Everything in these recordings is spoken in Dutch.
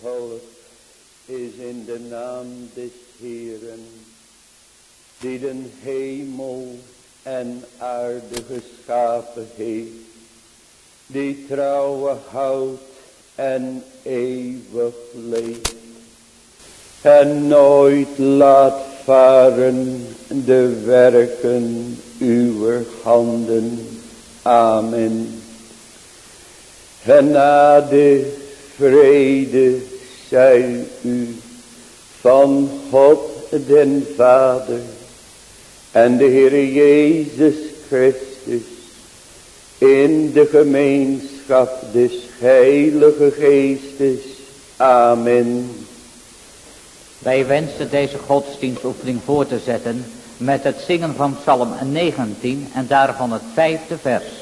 volk is in de naam des Heeren, die den hemel en aarde geschapen heeft, die trouwe houdt en eeuwig leeft, en nooit laat varen de werken uw handen. Amen. Genade, vrede zij u van God den Vader en de Heer Jezus Christus in de gemeenschap des Heilige Geestes. Amen. Wij wensen deze godsdienstoefening voor te zetten met het zingen van Psalm 19 en daarvan het vijfde vers.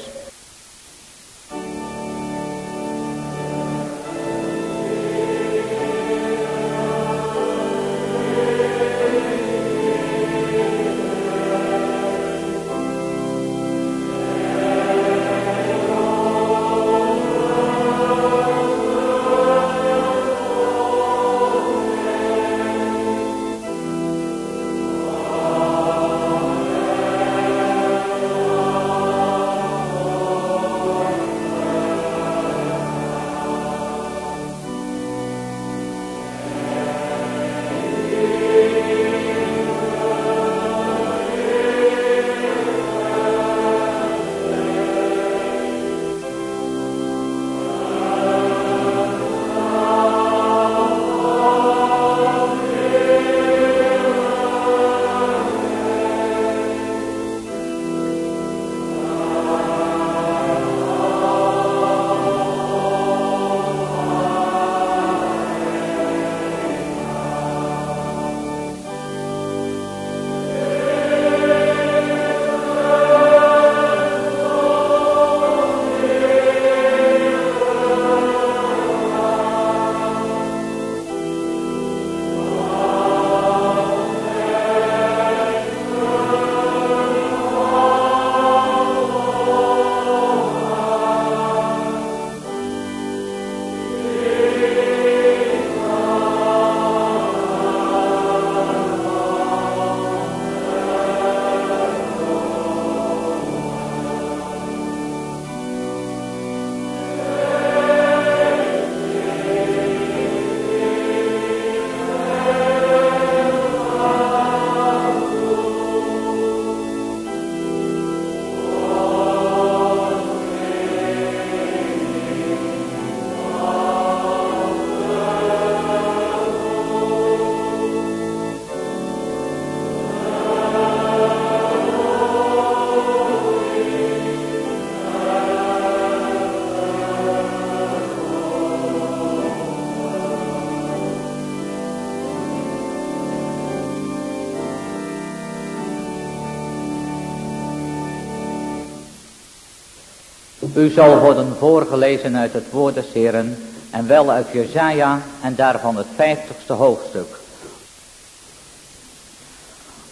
U zal worden voorgelezen uit het woord des Heren en wel uit Jezaja en daarvan het vijftigste hoofdstuk.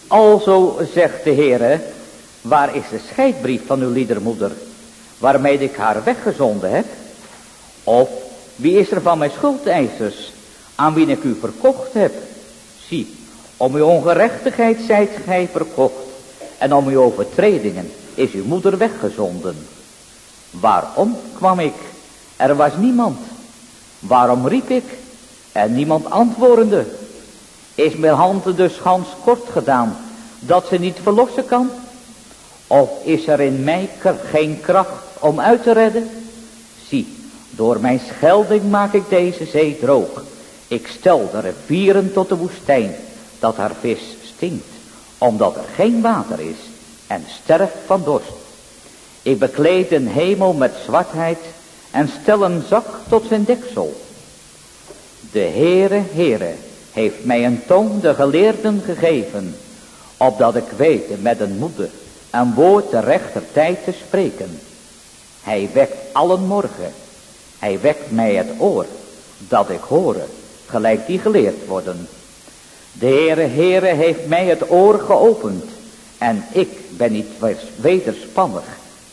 Alzo zegt de Heere, waar is de scheidbrief van uw liedermoeder, waarmee ik haar weggezonden heb? Of wie is er van mijn schuldeisers, aan wie ik u verkocht heb? Zie, om uw ongerechtigheid zijt gij verkocht, en om uw overtredingen is uw moeder weggezonden. Waarom kwam ik? Er was niemand. Waarom riep ik? En niemand antwoordende. Is mijn handen dus gans kort gedaan, dat ze niet verlossen kan? Of is er in mij geen kracht om uit te redden? Zie, door mijn schelding maak ik deze zee droog. Ik stel de rivieren tot de woestijn, dat haar vis stinkt, omdat er geen water is en sterft van dorst. Ik bekleed een hemel met zwartheid en stel een zak tot zijn deksel. De Heere, Heere, heeft mij een tong de geleerden gegeven, opdat ik weet met een moeder een woord de rechter tijd te spreken. Hij wekt allen morgen, hij wekt mij het oor, dat ik horen, gelijk die geleerd worden. De Heere, Heere heeft mij het oor geopend, en ik ben niet wederspannig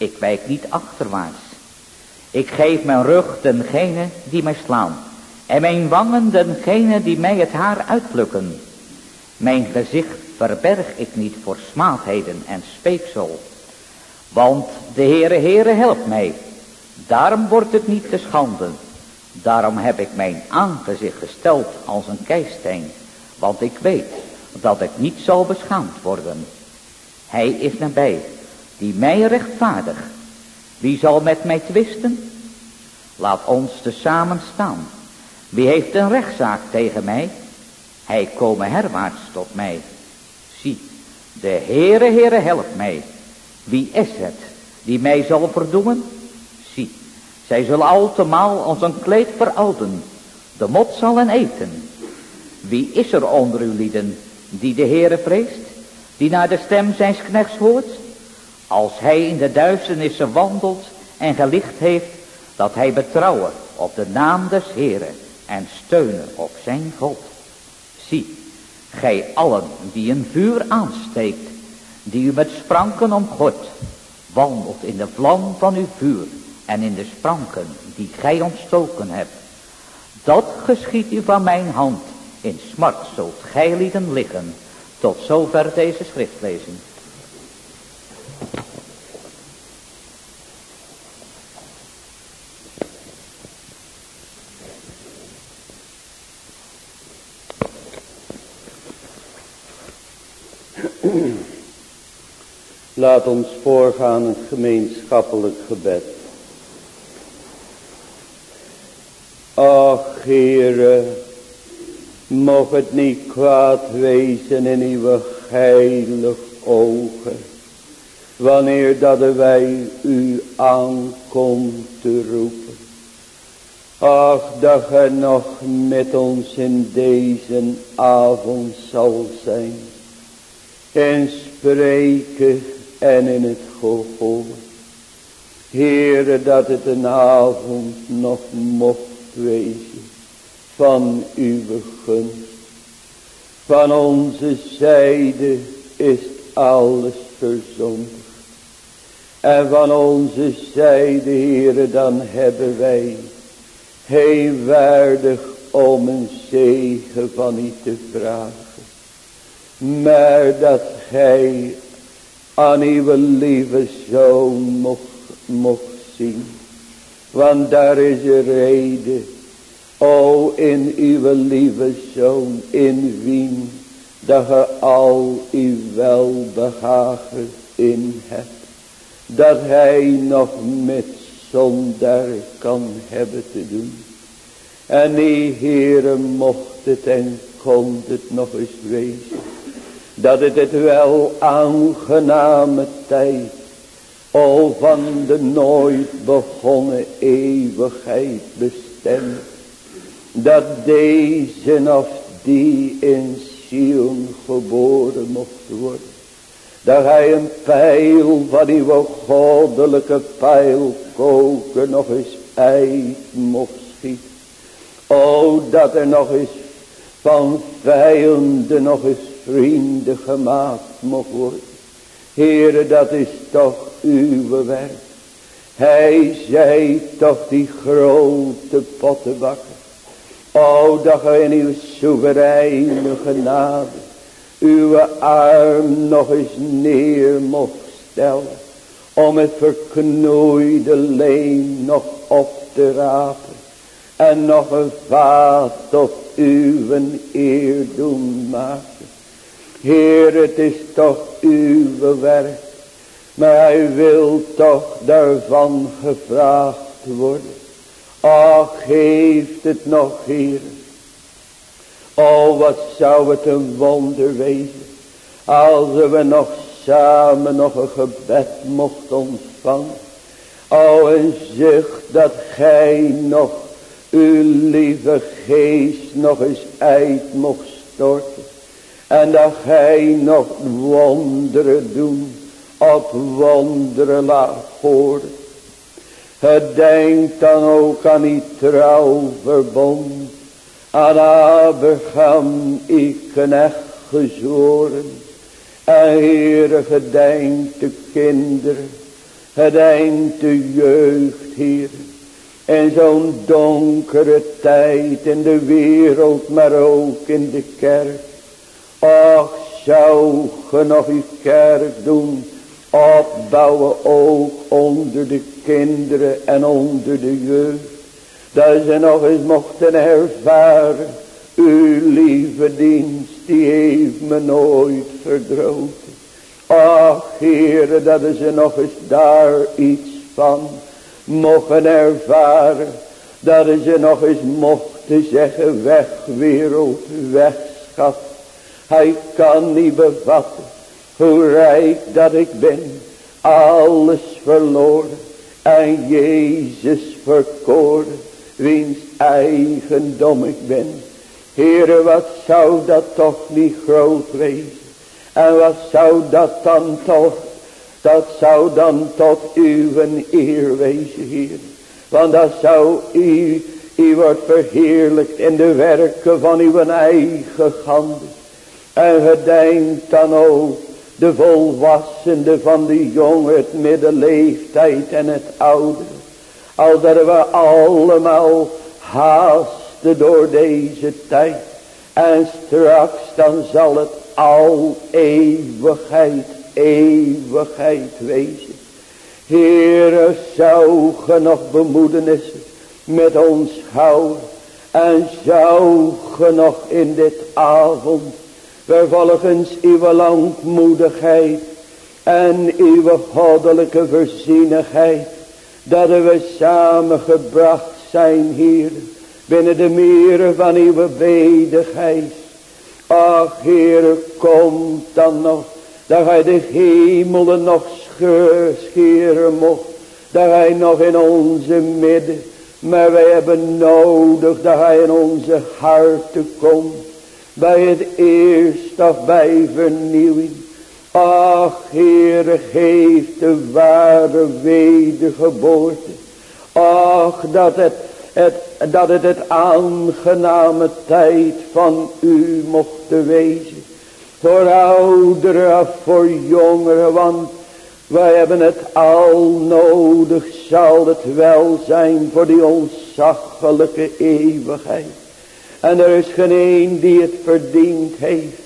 ik wijk niet achterwaarts. Ik geef mijn rug dengene die mij slaan. En mijn wangen dengene die mij het haar uitplukken. Mijn gezicht verberg ik niet voor smaadheden en speeksel. Want de Heere Heere helpt mij. Daarom wordt het niet te schande. Daarom heb ik mijn aangezicht gesteld als een keisteen. Want ik weet dat ik niet zal beschaamd worden. Hij is nabij, die mij rechtvaardig. Wie zal met mij twisten? Laat ons tezamen staan. Wie heeft een rechtszaak tegen mij? Hij komen herwaarts tot mij. Zie, de Heere, Heere, help mij. Wie is het die mij zal verdoemen? Zie, zij zullen altemaal als een kleed verouden. De mot zal hen eten. Wie is er onder uw lieden die de Heere vreest? Die naar de stem zijns knechts hoort? Als hij in de duisternissen wandelt en gelicht heeft, dat hij betrouwen op de naam des Heeren en steunen op zijn God. Zie, gij allen die een vuur aansteekt, die u met spranken omgort, wandelt in de vlam van uw vuur en in de spranken die gij ontstoken hebt. Dat geschiet u van mijn hand, in smart zult gij liggen. Tot zover deze schriftlezing. Laat ons voorgaan het gemeenschappelijk gebed. Ach, Heere, mocht het niet kwaad wezen in uw heilig ogen, wanneer dat wij u aankomt te roepen. Ach, dat gij nog met ons in deze avond zal zijn, en spreken en in het gehoor. Heere, dat het een avond nog mocht wezen van uw gunst. Van onze zijde is alles verzondigd. En van onze zijde, Heere, dan hebben wij heel waardig om een zegen van u te vragen. Maar dat gij aan uw lieve zoon mocht, mocht zien. Want daar is een reden. O in uw lieve zoon in wien dat ge al uw welbehagen in hebt. Dat hij nog met zonder kan hebben te doen. En die Heere mocht het en kon het nog eens wezen dat het het wel aangename tijd, al van de nooit begonnen eeuwigheid bestemt, dat deze of die in Sion geboren mocht worden. Dat hij een pijl van uw goddelijke pijl koken nog eens uit mocht schieten. O dat er nog eens van vijanden nog eens vrienden gemaakt mocht worden. Heere, dat is toch uw werk. Hij zei toch die grote pottenbakker. O, dat gij in uw soevereine genade uw arm nog eens neer mocht stellen. Om het verknoeide leen nog op te rapen. En nog een vaat tot uw eer doen maken. Heer, het is toch uw werk. Maar hij wil toch daarvan gevraagd worden. Ach, geeft het nog, Heer. Oh, wat zou het een wonder wezen. Als we nog samen nog een gebed mocht ontvangen. Oh, een zucht dat gij nog uw lieve geest nog eens uit mocht storten. En dat gij nog wonderen doen. Op wonderen laat horen. Gedenk dan ook aan die trouwverbond. Aan Abraham, ik knecht gezworen. En Heere, gedenk de kinderen. Gedenk de jeugd, Heer. In zo'n donkere tijd in de wereld, maar ook in de kerk. Och, zou ge nog uw kerk doen, opbouwen ook onder de kinderen en onder de jeugd. Dat ze nog eens mochten ervaren, uw lieve dienst, die heeft me nooit verdroten. Ach, heren, dat ze nog eens daar iets van mogen ervaren. Dat ze nog eens mochten zeggen, weg wereld, weg schat. Hij kan niet bevatten hoe rijk dat ik ben. Alles verloren en Jezus verkoren, wiens eigendom ik ben. Heere, wat zou dat toch niet groot wezen. En wat zou dat dan toch, dat zou dan tot uw eer wezen, Heer. Want dat zou u, u wordt verheerlijkt in de werken van uw eigen handen. En gedenkt dan ook de volwassenen van de jongen, het middenleeftijd en het oude. Al dat we allemaal haasten door deze tijd. En straks dan zal het al eeuwigheid, eeuwigheid wezen. Heere, zou ge nog bemoedenissen met ons houden. En zou ge nog in dit avond vervolgens uw langmoedigheid en uw goddelijke voorzienigheid, dat we samengebracht zijn hier, binnen de meren van uw wedigheid. Ach, Heere, kom dan nog, dat hij de hemelen nog scheren mocht, dat hij nog in onze midden, maar wij hebben nodig dat hij in onze harten komt bij het eerst of bij vernieuwing. Ach, Heere, geef de ware wedergeboorte. Ach, dat het, het, dat het het aangename tijd van u mocht wezen. Voor ouderen voor jongeren, want wij hebben het al nodig, zal het wel zijn voor die onzaglijke eeuwigheid. En er is geen een die het verdiend heeft.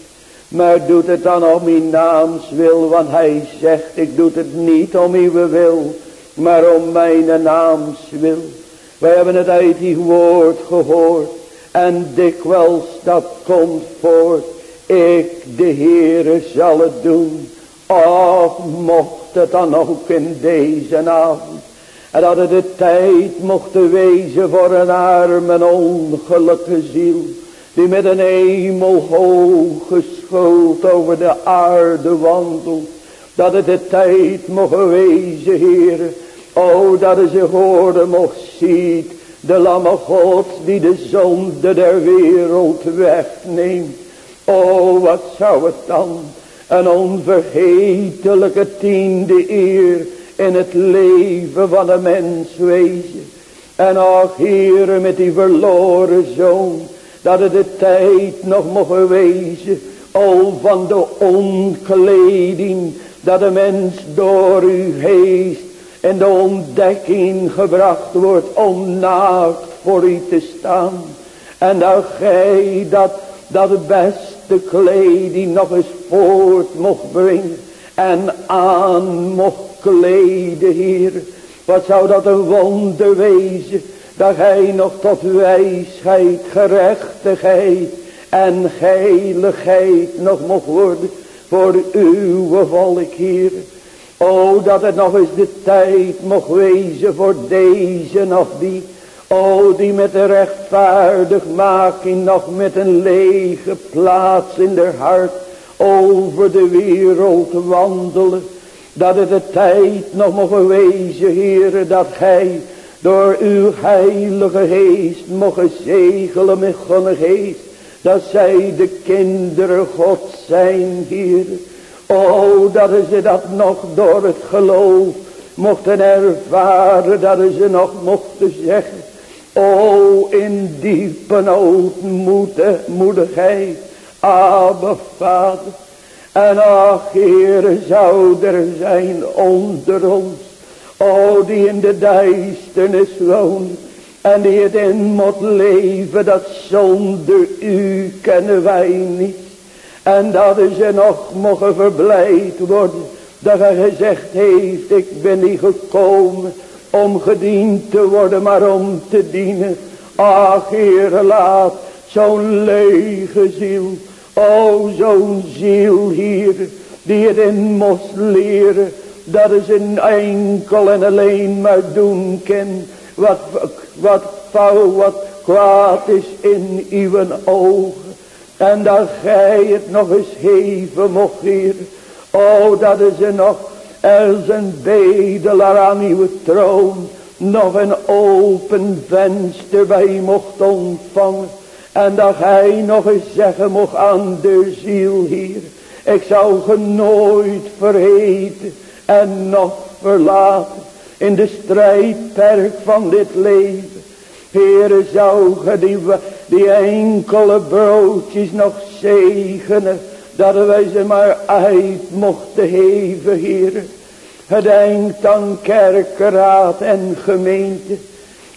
Maar doet het dan om uw naams wil. Want hij zegt ik doe het niet om uw wil. Maar om mijn naams wil. Wij hebben het uit die woord gehoord. En dikwijls dat komt voort. Ik de Heere zal het doen. Of mocht het dan ook in deze avond. En dat het de tijd mocht wezen voor een arme en ongelukkige ziel. Die met een hemel hoge schuld over de aarde wandelt. Dat het de tijd mocht wezen, Heer. O, dat zich horen mocht ziet. De lamme God die de zonde der wereld wegneemt. O, wat zou het dan een onvergetelijke tiende eer in het leven van een mens wezen. En ach met die verloren zoon. Dat het de tijd nog mogen wezen. Al van de onkleding. Dat de mens door uw geest. En de ontdekking gebracht wordt om naakt voor u te staan. En dat gij dat, dat beste kleding nog eens voort mocht brengen. En aan mocht kleden, Heer. Wat zou dat een wonder wezen. Dat gij nog tot wijsheid, gerechtigheid en heiligheid nog mocht worden voor uw volk, Heer. O, dat het nog eens de tijd mocht wezen voor deze of die. O, die met de rechtvaardigmaking nog met een lege plaats in der hart over de wereld wandelen. Dat het de tijd nog mogen wezen, Heere, dat gij door uw heilige geest mogen zegelen met gonne geest. Dat zij de kinderen God zijn, Heer. O, dat ze dat nog door het geloof mochten ervaren. Dat ze nog mochten zeggen. O, in diepe moedigheid. Abba, Vader. En ach, Heere, zou er zijn onder ons. O, die in de duisternis woont. En die het in moet leven dat zonder u kennen wij niet. En dat ze nog mogen verblijd worden. Dat hij gezegd heeft ik ben niet gekomen om gediend te worden maar om te dienen. Ach Heer laat zo'n lege ziel. O zo'n ziel hier die het in moest leren. Dat is een enkel en alleen maar doen kan. Wat, wat fout, wat kwaad is in uw ogen. En dat gij het nog eens geven mocht, Heer. Oh, dat is er nog als een bedelaar aan uw troon. Nog een open venster bij mocht ontvangen. En dat hij nog eens zeggen mocht aan de ziel hier. Ik zou ge nooit vergeten en nog verlaten. In de strijdperk van dit leven. Heere zou ge die, die enkele broodjes nog zegenen. Dat wij ze maar uit mochten heven, Heer. Gedenkt aan kerkenraad en gemeente.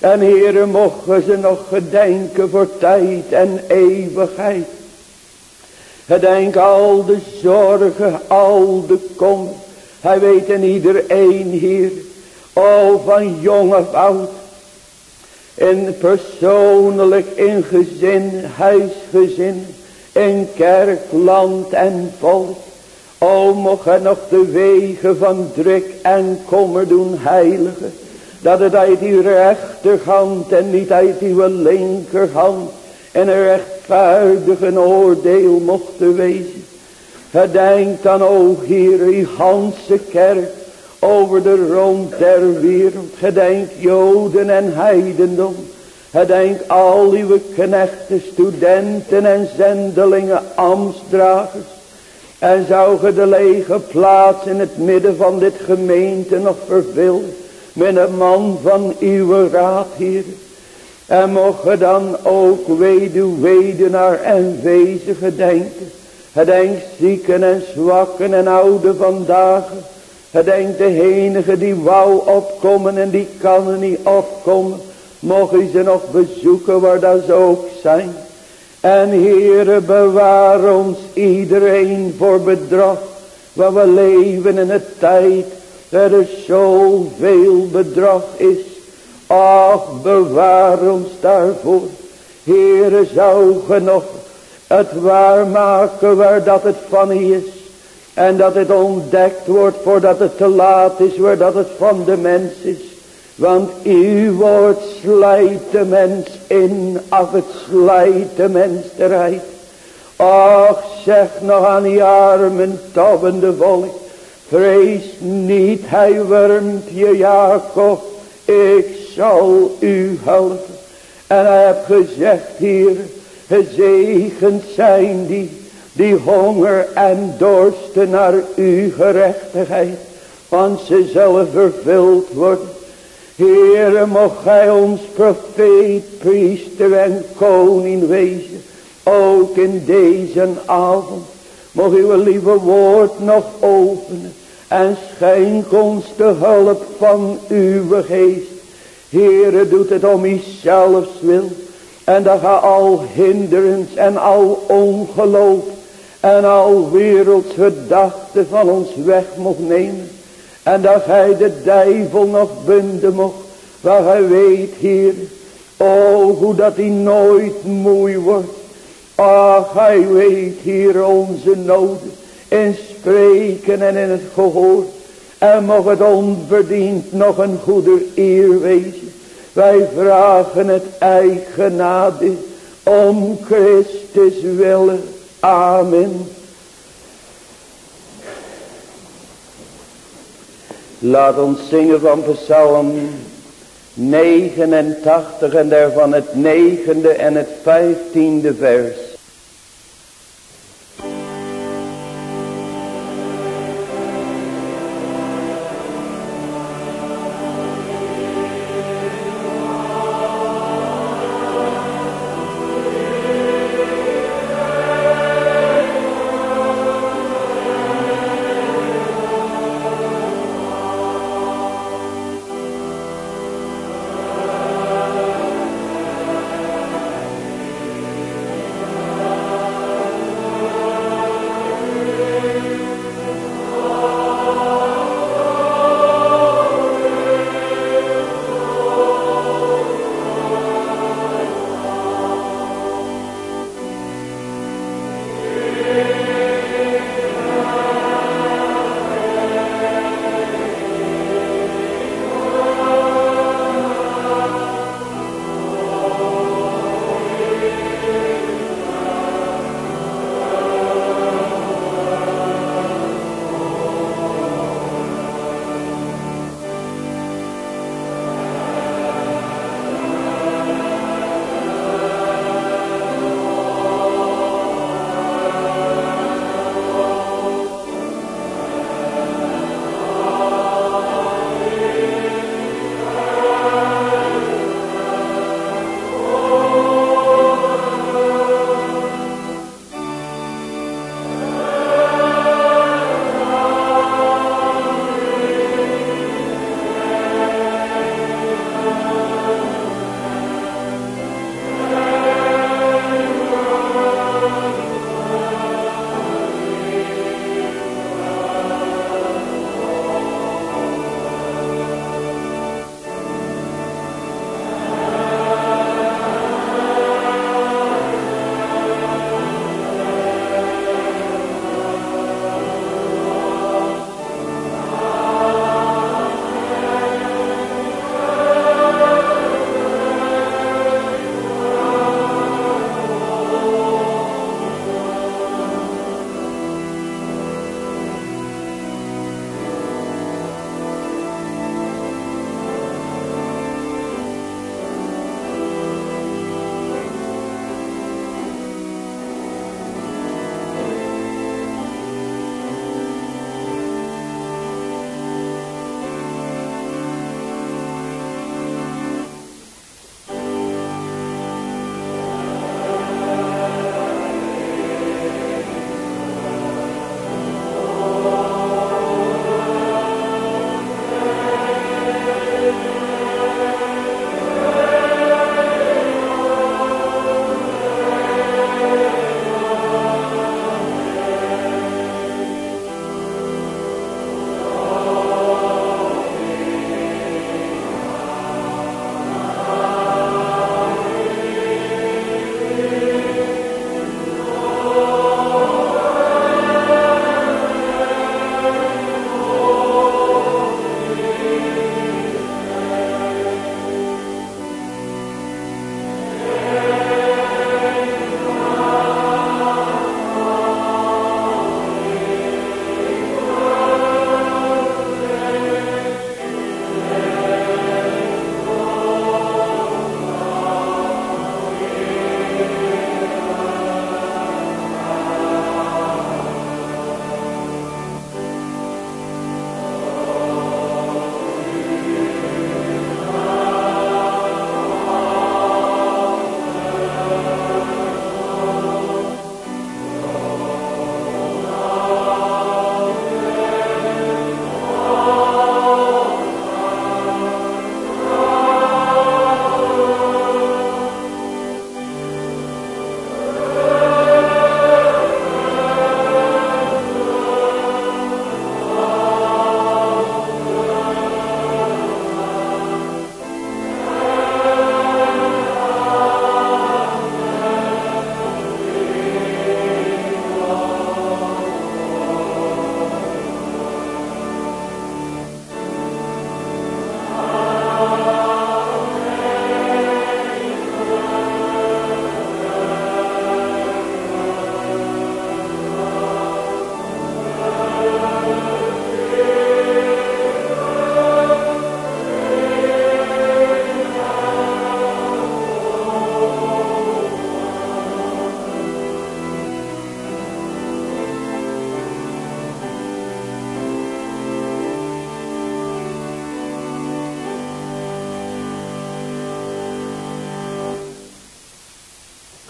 En Heere, mochten ze nog gedenken voor tijd en eeuwigheid. Gedenk al de zorgen, al de kom. Hij weet in iedereen, Heer. O, van jong of oud. In persoonlijk, in gezin, huisgezin in kerk, land en volk. O, mocht hij nog de wegen van druk en kommer doen heiligen. Dat het uit uw rechterhand en niet uit uw linkerhand en een rechtvaardige oordeel mocht wezen. Gedenk dan, o Heer, uw ganse kerk over de rond der wereld. Gedenk Joden en heidendom. Gedenk al uw knechten, studenten en zendelingen, ambtsdragers. En zou ge de lege plaats in het midden van dit gemeente nog vervullen. Met een man van uw raad, Heer. En mocht ge dan ook weduw, wedenaar en wezen gedenken. Gedenk zieken en zwakken en oude vandaag. Gedenk de enige die wou opkomen en die kan er niet opkomen. Mocht u ze nog bezoeken waar dat ze ook zijn. En Heere bewaar ons iedereen voor bedrog. Waar we leven in een tijd. Dat er zoveel bedrog is. Ach bewaar ons daarvoor. Heere zou ge nog het waarmaken waar dat het van is. En dat het ontdekt wordt voordat het te laat is. Waar dat het van de mens is. Want uw woord slijt de mens in, af het slijt de mens eruit. Ach, zeg nog aan die armen tobbende volk. Vrees niet, hij wurmt je Jacob. Ik zal u helpen. En hij heeft gezegd hier, gezegend zijn die, die honger en dorsten naar uw gerechtigheid. Want ze zullen vervuld worden. Heere, mocht gij ons profeet, priester en koning wezen. Ook in deze avond. Mocht uw lieve woord nog openen. En schenk ons de hulp van uw geest. Heere, doet het om uzelfs wil. En dat ga al hinderens en al ongeloof. En al wereldgedachten van ons weg mocht nemen. En dat gij de duivel nog binden mocht. Waar hij weet hier. Oh hoe dat hij nooit moe wordt. Ach hij weet hier onze noden. In spreken en in het gehoor. En mocht het onverdiend nog een goede eer wezen. Wij vragen het eigen genade. Om Christus willen. Amen. Laat ons zingen van Psalm 89 en daarvan het negende en het vijftiende vers.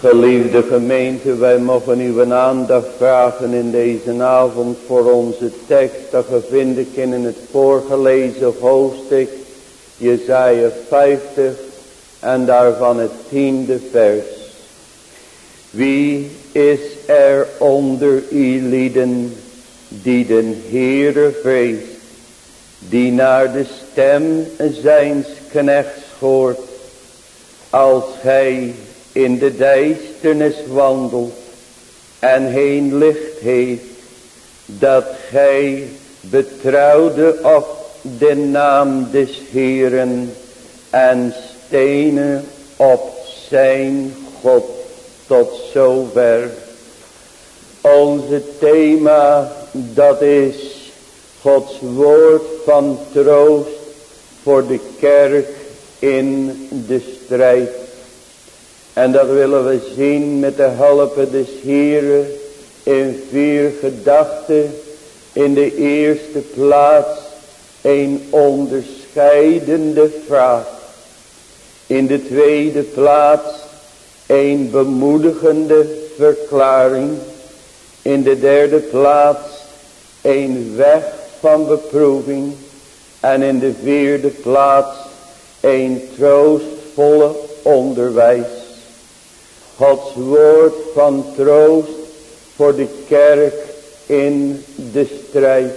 Geliefde gemeente, wij mogen uw aandacht vragen in deze avond voor onze tekst. Dat vind ik in het voorgelezen hoofdstuk, Jezaja 50 en daarvan het tiende vers. Wie is er onder u lieden die den Heere vreest, die naar de stem zijns knechts hoort, als hij in de duisternis wandelt en heen licht heeft, dat gij betrouwde op de naam des Heeren en stenen op zijn God tot zover. Onze thema dat is Gods woord van troost voor de kerk in de strijd. En dat willen we zien met de hulp des Heren in vier gedachten. In de eerste plaats een onderscheidende vraag. In de tweede plaats een bemoedigende verklaring. In de derde plaats een weg van beproeving. En in de vierde plaats een troostvolle onderwijs. Gods woord van troost voor de kerk in de strijd.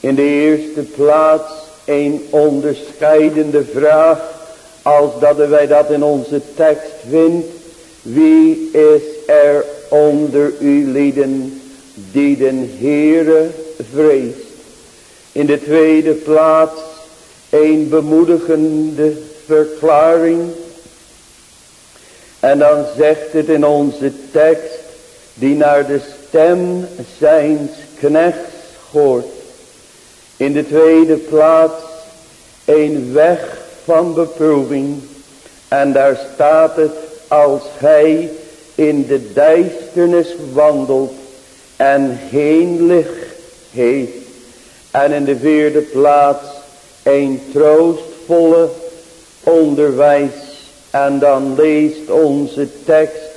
In de eerste plaats een onderscheidende vraag als dat wij dat in onze tekst vindt. Wie is er onder u lieden die den Heere vreest? In de tweede plaats een bemoedigende verklaring. En dan zegt het in onze tekst, die naar de stem zijns knechts hoort. In de tweede plaats een weg van beproeving. En daar staat het, als hij in de duisternis wandelt en geen licht heeft. En in de vierde plaats een troostvolle onderwijs. En dan leest onze tekst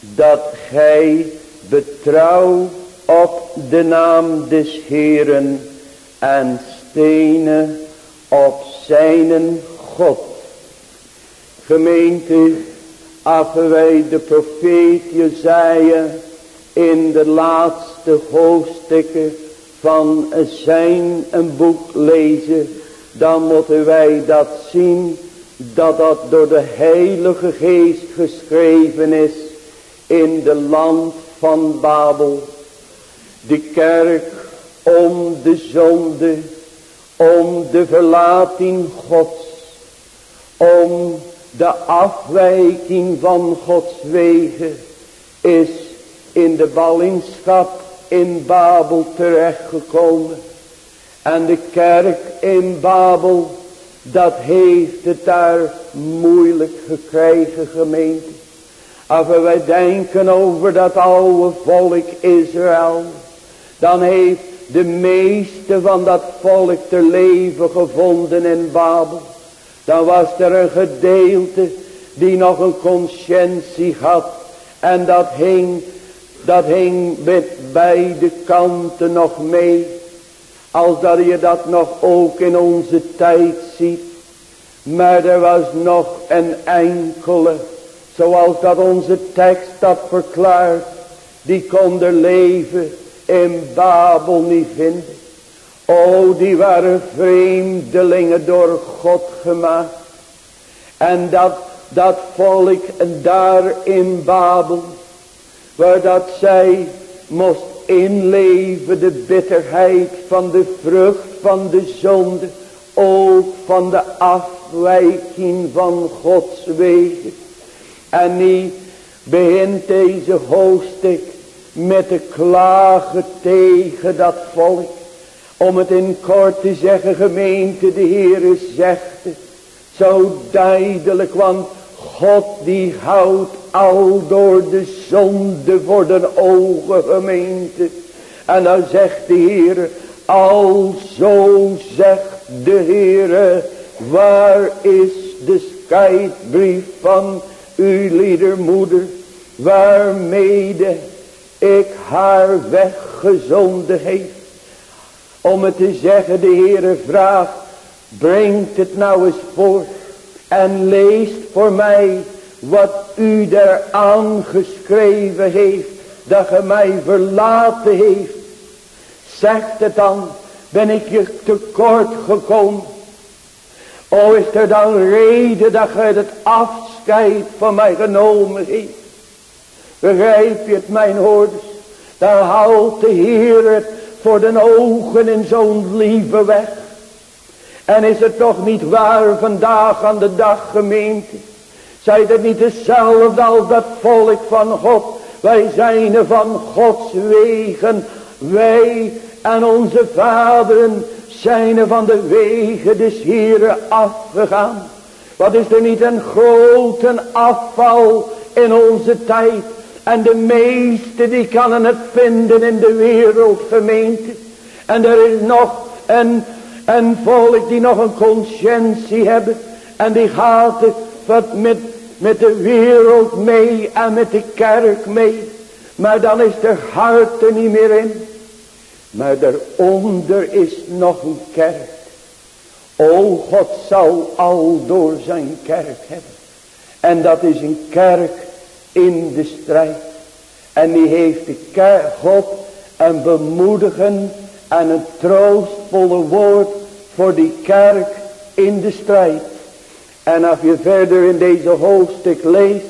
dat gij betrouw op de naam des Heeren en stenen op zijn God. Gemeente, af wij de profeet Jezaja in de laatste hoofdstukken van zijn een boek lezen, dan moeten wij dat zien dat dat door de heilige geest geschreven is in de land van Babel. De kerk om de zonde, om de verlating gods, om de afwijking van Gods wegen is in de ballingschap in Babel terechtgekomen. En de kerk in Babel, dat heeft het daar moeilijk gekregen gemeente. Als wij denken over dat oude volk Israël, dan heeft de meeste van dat volk te leven gevonden in Babel. Dan was er een gedeelte die nog een conscientie had. En dat hing, dat hing met beide kanten nog mee. Als dat je dat nog ook in onze tijd ziet. Maar er was nog een enkele. Zoals dat onze tekst dat verklaart. Die konden leven in Babel niet vinden. O, die waren vreemdelingen door God gemaakt. En dat, dat volk daar in Babel, waar dat zij moest inleven de bitterheid van de vrucht van de zonde, ook van de afwijking van Gods wegen. En nu begint deze hoofdstuk met de klagen tegen dat volk. Om het in kort te zeggen gemeente de Heere zegt het. Zo duidelijk want God die houdt al door de zonde voor de ogen gemeente. En dan zegt de Heere. Al zo zegt de Heere. Waar is de scheidbrief van uw liedermoeder? waarmede ik haar weggezonden heeft. Om het te zeggen, de Heere vraagt, brengt het nou eens voor en leest voor mij wat u daar aangeschreven heeft, dat ge mij verlaten heeft. Zegt het dan, ben ik je tekort gekomen? O is er dan reden dat ge het afscheid van mij genomen heeft? Begrijp je het mijn hoorders? Daar houdt de Heer het voor de ogen in zo'n lieve weg. En is het toch niet waar vandaag aan de dag gemeente? Zij het niet hetzelfde als dat volk van God. Wij zijn van Gods wegen. Wij en onze vaderen zijn van de wegen des Heren afgegaan. Wat is er niet een grote afval in onze tijd. En de meeste die kan het vinden in de wereld gemeente. En er is nog een, een volk die nog een conscientie hebben. En die gaat het met, met de wereld mee en met de kerk mee. Maar dan is er hart er niet meer in. Maar daaronder is nog een kerk. O God zal al door zijn kerk hebben. En dat is een kerk in de strijd. En die heeft de kerk, God een bemoedigen en een troostvolle woord voor die kerk in de strijd. En als je verder in deze hoofdstuk leest,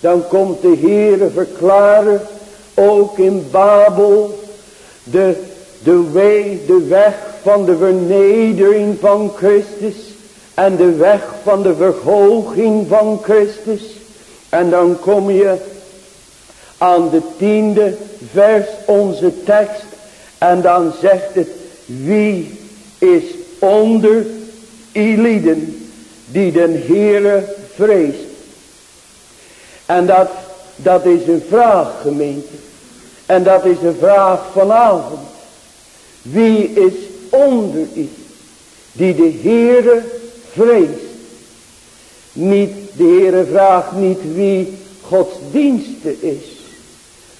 dan komt de Heere verklaren, ook in Babel, de, de, weg, de weg van de vernedering van Christus en de weg van de verhoging van Christus. En dan kom je aan de tiende vers onze tekst. En dan zegt het, wie is onder lieden die den Heere vreest. En dat, dat is een vraag gemeente. En dat is een vraag vanavond. Wie is onder u die de Heere vreest? Niet, de Heere vraagt niet wie Gods dienste is.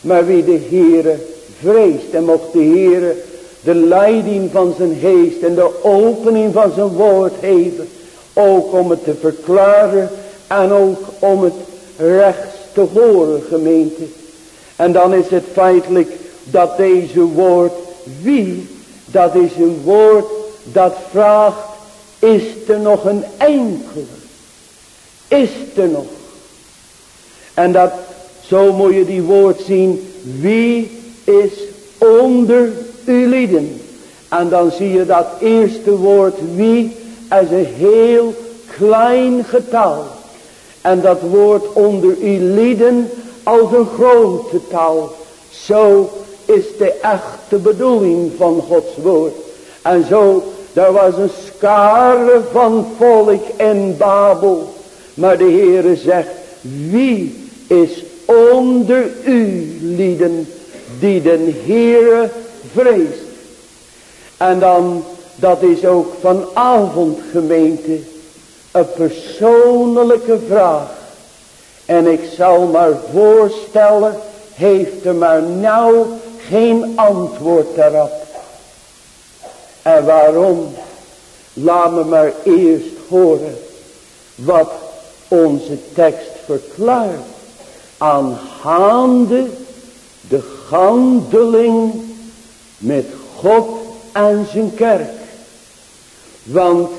Maar wie de Heere vreest. En mocht de Heere de leiding van zijn geest en de opening van zijn woord geven. Ook om het te verklaren en ook om het rechts te horen gemeente. En dan is het feitelijk dat deze woord wie, dat is een woord dat vraagt, is er nog een enkele? Is er nog? En dat zo moet je die woord zien. Wie is onder uw lieden? En dan zie je dat eerste woord wie als een heel klein getal. En dat woord onder uw lieden als een groot getal. Zo is de echte bedoeling van Gods woord. En zo, daar was een skare van volk in Babel. Maar de Heere zegt, wie is onder u lieden die den Heere vreest. En dan, dat is ook vanavond gemeente, een persoonlijke vraag. En ik zal maar voorstellen, heeft er maar nou geen antwoord daarop. En waarom? Laat me maar eerst horen wat onze tekst verklaart aangaande de handeling met God en zijn kerk. Want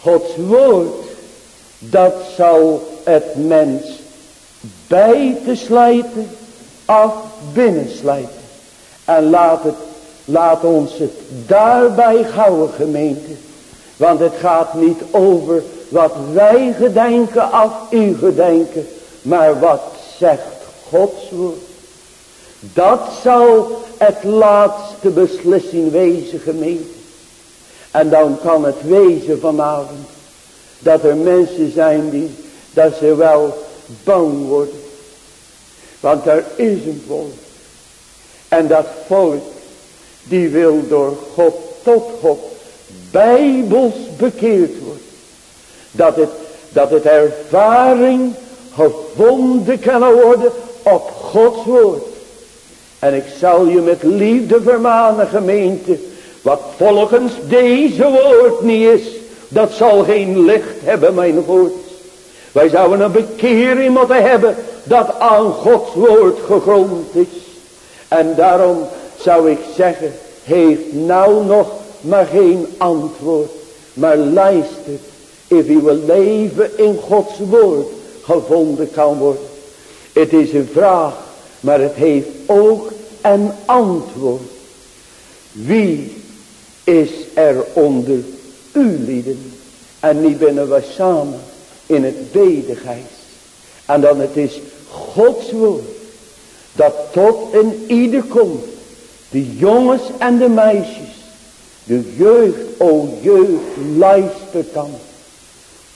Gods woord, dat zal het mens bij te slijten of binnenslijten. En laat, het, laat ons het daarbij houden gemeente. Want het gaat niet over wat wij gedenken of u gedenken. Maar wat zegt Gods woord? Dat zal het laatste beslissing wezen gemeente. En dan kan het wezen vanavond. Dat er mensen zijn die, dat ze wel bang worden. Want er is een volk. En dat volk, die wil door God tot God bijbels bekeerd worden. Dat het, dat het ervaring gevonden kan worden op Gods woord. En ik zal je met liefde vermanen gemeente. Wat volgens deze woord niet is. Dat zal geen licht hebben mijn woord. Wij zouden een bekering moeten hebben. Dat aan Gods woord gegrond is. En daarom zou ik zeggen. Heeft nou nog maar geen antwoord. Maar luister. If uw leven in Gods woord gevonden kan worden. Het is een vraag. Maar het heeft ook een antwoord. Wie is er onder u lieden? En nu binnen we samen in het bedigheid. En dan het is Gods woord. Dat tot in ieder komt. De jongens en de meisjes. De jeugd, o jeugd, luister dan.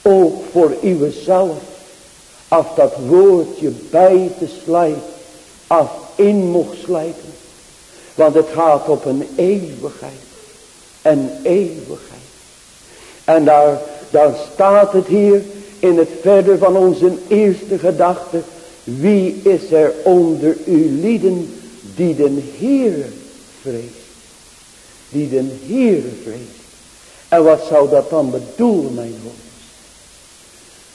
Ook voor uzelf. Af dat woordje bij te slijten. Af in mocht slijten. Want het gaat op een eeuwigheid. Een eeuwigheid. En daar, daar staat het hier in het verder van onze eerste gedachte. Wie is er onder u lieden die den Heere vreest? Die den Heere vreest. En wat zou dat dan bedoelen mijn jongens?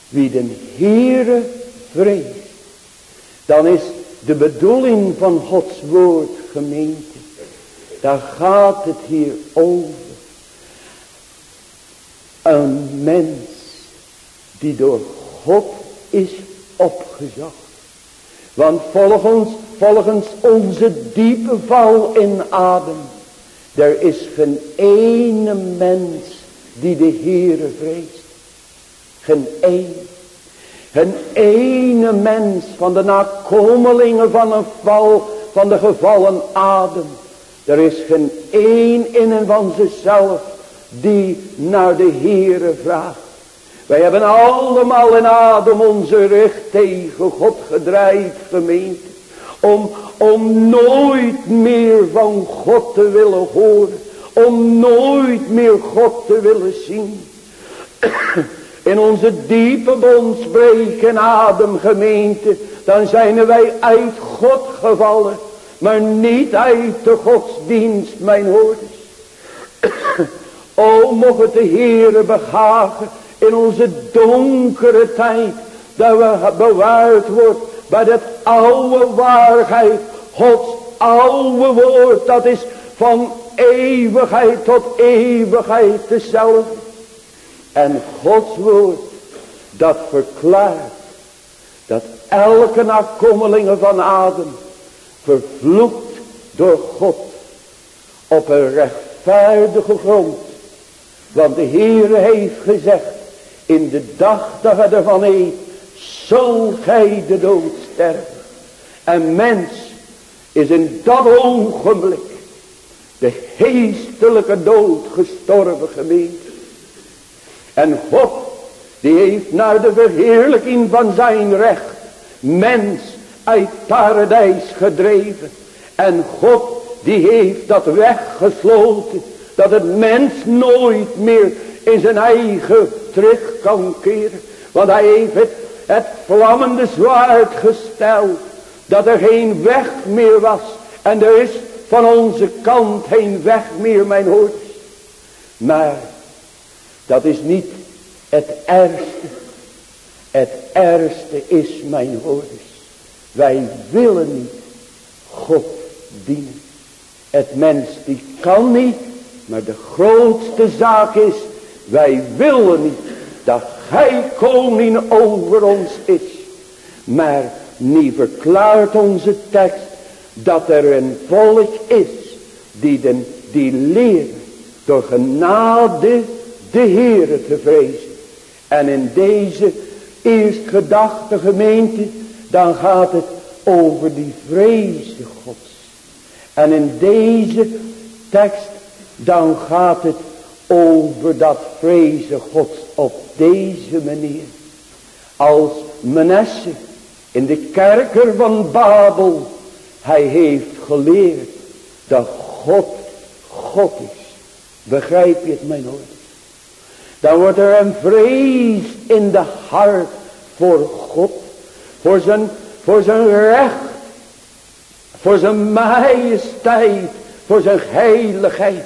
Wie den Heere vreest. Dan is de bedoeling van Gods woord gemeente. Daar gaat het hier over. Een mens die door God is opgezocht. Want volgens, volgens onze diepe val in adem. Er is geen ene mens die de Heere vreest. Geen één. Een ene mens van de nakomelingen van een val van de gevallen adem. Er is geen één in en van zichzelf die naar de Heere vraagt. Wij hebben allemaal in adem onze rug tegen God gedraaid gemeente. Om, om nooit meer van God te willen horen. Om nooit meer God te willen zien. In onze diepe bondsbreken adem gemeente. Dan zijn wij uit God gevallen. Maar niet uit de godsdienst mijn hoorders. o mocht het de Heere begagen in onze donkere tijd. Dat we bewaard wordt bij dat oude waarheid. Gods oude woord. Dat is van eeuwigheid tot eeuwigheid dezelfde. En Gods woord. Dat verklaart. Dat elke nakommelinge van adem. Vervloekt door God. Op een rechtvaardige grond. Want de Heer heeft gezegd. In de dag dat hij ervan eet, zul gij de dood sterven. En mens is in dat ogenblik de geestelijke dood gestorven gemeente. En God, die heeft naar de verheerlijking van zijn recht, mens uit paradijs gedreven. En God, die heeft dat weggesloten, dat het mens nooit meer in zijn eigen terug kan keren. Want hij heeft het, het vlammende zwaard gesteld. Dat er geen weg meer was. En er is van onze kant geen weg meer mijn hoort. Maar dat is niet het ergste. Het ergste is mijn hoorders. Wij willen niet God dienen. Het mens die kan niet. Maar de grootste zaak is wij willen niet dat gij koning over ons is. Maar niet verklaart onze tekst dat er een volk is die, den, die leert door genade de Heere te vrezen. En in deze eerstgedachte gemeente dan gaat het over die vreze gods. En in deze tekst dan gaat het over dat vrezen gods op deze manier. Als Manasse in de kerker van Babel, hij heeft geleerd dat God God is. Begrijp je het mijn hoor? Dan wordt er een vrees in de hart voor God. Voor zijn, voor zijn recht voor zijn majesteit, voor zijn heiligheid.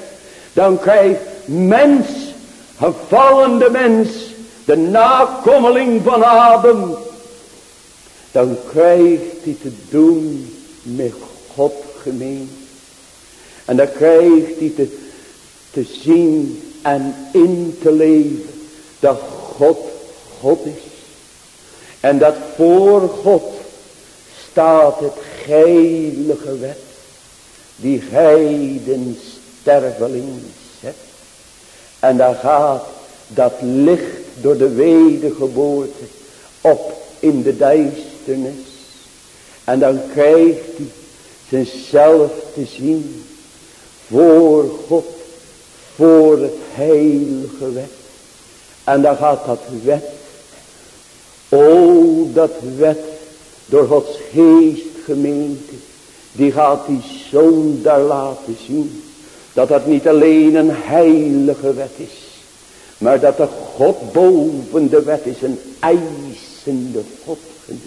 Dan krijgt mens, een vallende mens, de nakommeling van Adam. Dan krijgt hij te doen met God gemeen. En dan krijgt hij te, te zien en in te leven dat God God is. En dat voor God staat het heilige wet. Die heiden sterveling zet. En daar gaat dat licht door de wedergeboorte op in de duisternis. En dan krijgt hij zichzelf te zien voor God, voor het heilige wet. En dan gaat dat wet, o dat wet, door Gods geest gemeente, die gaat die zoon daar laten zien. Dat dat niet alleen een heilige wet is, maar dat de God boven de wet is, een eisende God geniet.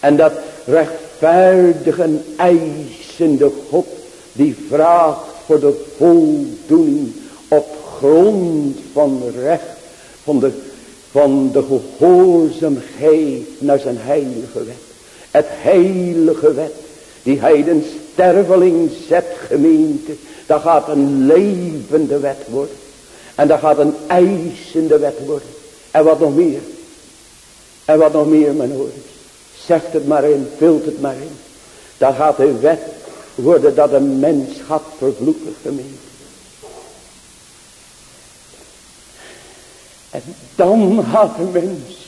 En dat rechtvaardige en eisende God, die vraagt voor de voldoening op grond van recht, van de, van de gehoorzaamheid naar zijn heilige wet. Het heilige wet, die hij den sterveling zet gemeente, dat gaat een levende wet worden. En dat gaat een eisende wet worden. En wat nog meer. En wat nog meer, mijn hoor. Zegt het maar in, vult het maar in. Dan gaat de wet worden dat een mens gaat vervloeken gemeente. En dan gaat de mens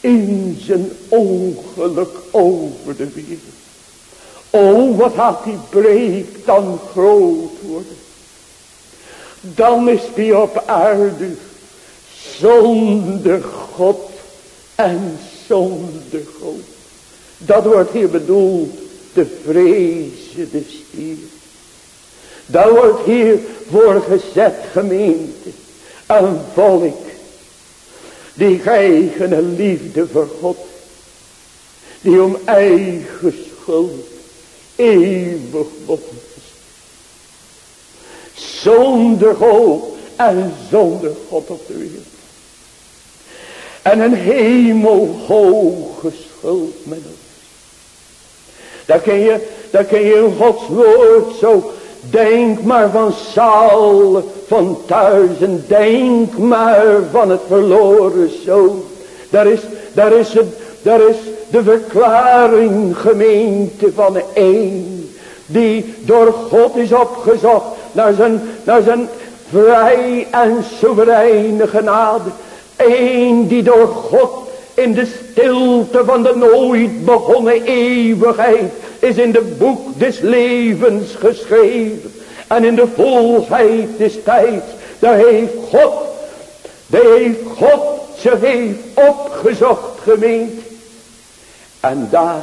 in zijn ongeluk over de wereld. O, wat gaat die breek dan groot worden. Dan is die op aarde zonder God en zonder God. Dat wordt hier bedoeld, de vrezen des Heer. Dat wordt hier voor gezet gemeente, een volk die eigen liefde voor God, die om eigen schuld eeuwig boven Zonder hoop en zonder God op de wereld. En een hemelhoge schuld met ons. Daar kun je, daar kun je Gods woord zo Denk maar van Saul van thuis en denk maar van het verloren zoon. Daar is, daar is, het, daar is de verklaring gemeente van een die door God is opgezocht naar zijn, naar zijn vrij en soevereine genade. Een die door God in de stilte van de nooit begonnen eeuwigheid is in de boek des levens geschreven. En in de volheid des tijds, daar heeft God, daar heeft God ze heeft opgezocht gemeend. En daar,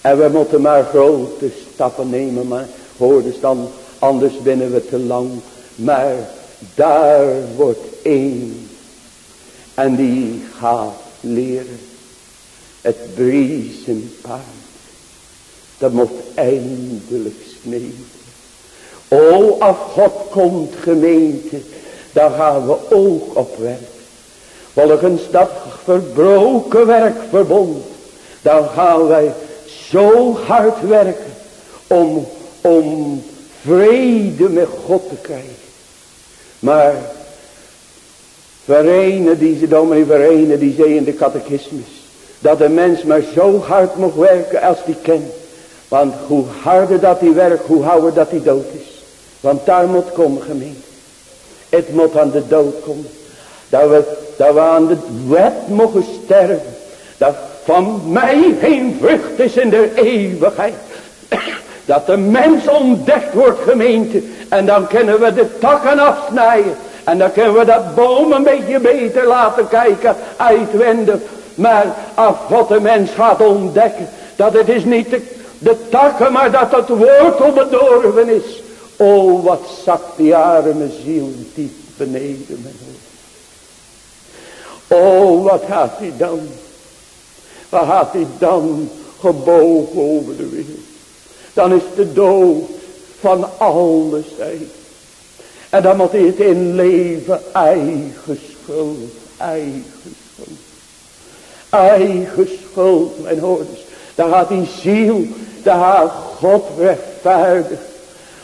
en we moeten maar grote stappen nemen, maar hoor dus dan, anders binnen we te lang. Maar daar wordt één en die gaat leren het paard. Dat moet eindelijk sneden. O, als God komt gemeente, dan gaan we oog op werk. Volgens dat verbroken werk verbond, dan gaan wij zo hard werken om, om vrede met God te krijgen. Maar Verenen die ze, dominee Verenen die zei in de catechismus. Dat de mens maar zo hard moet werken als die kent. Want hoe harder dat hij werkt, hoe houder dat hij dood is. Want daar moet komen gemeente. Het moet aan de dood komen. Dat we, dat we aan de wet mogen sterven. Dat van mij geen vrucht is in de eeuwigheid. Dat de mens ontdekt wordt gemeente. En dan kunnen we de takken afsnijden. En dan kunnen we dat boom een beetje beter laten kijken uitwendig. Maar als God de mens gaat ontdekken. Dat het is niet de, takken maar dat het wortel bedorven is. O wat zakt die arme ziel diep beneden mijn hoofd. O wat gaat hij dan. Wat gaat hij dan gebogen over de wereld. Dan is de dood van alles zijn. En dan moet hij het inleven, eigen schuld, eigen schuld. Eigen schuld, mijn hoorders. Dan gaat die ziel, daar gaat God rechtvaardig.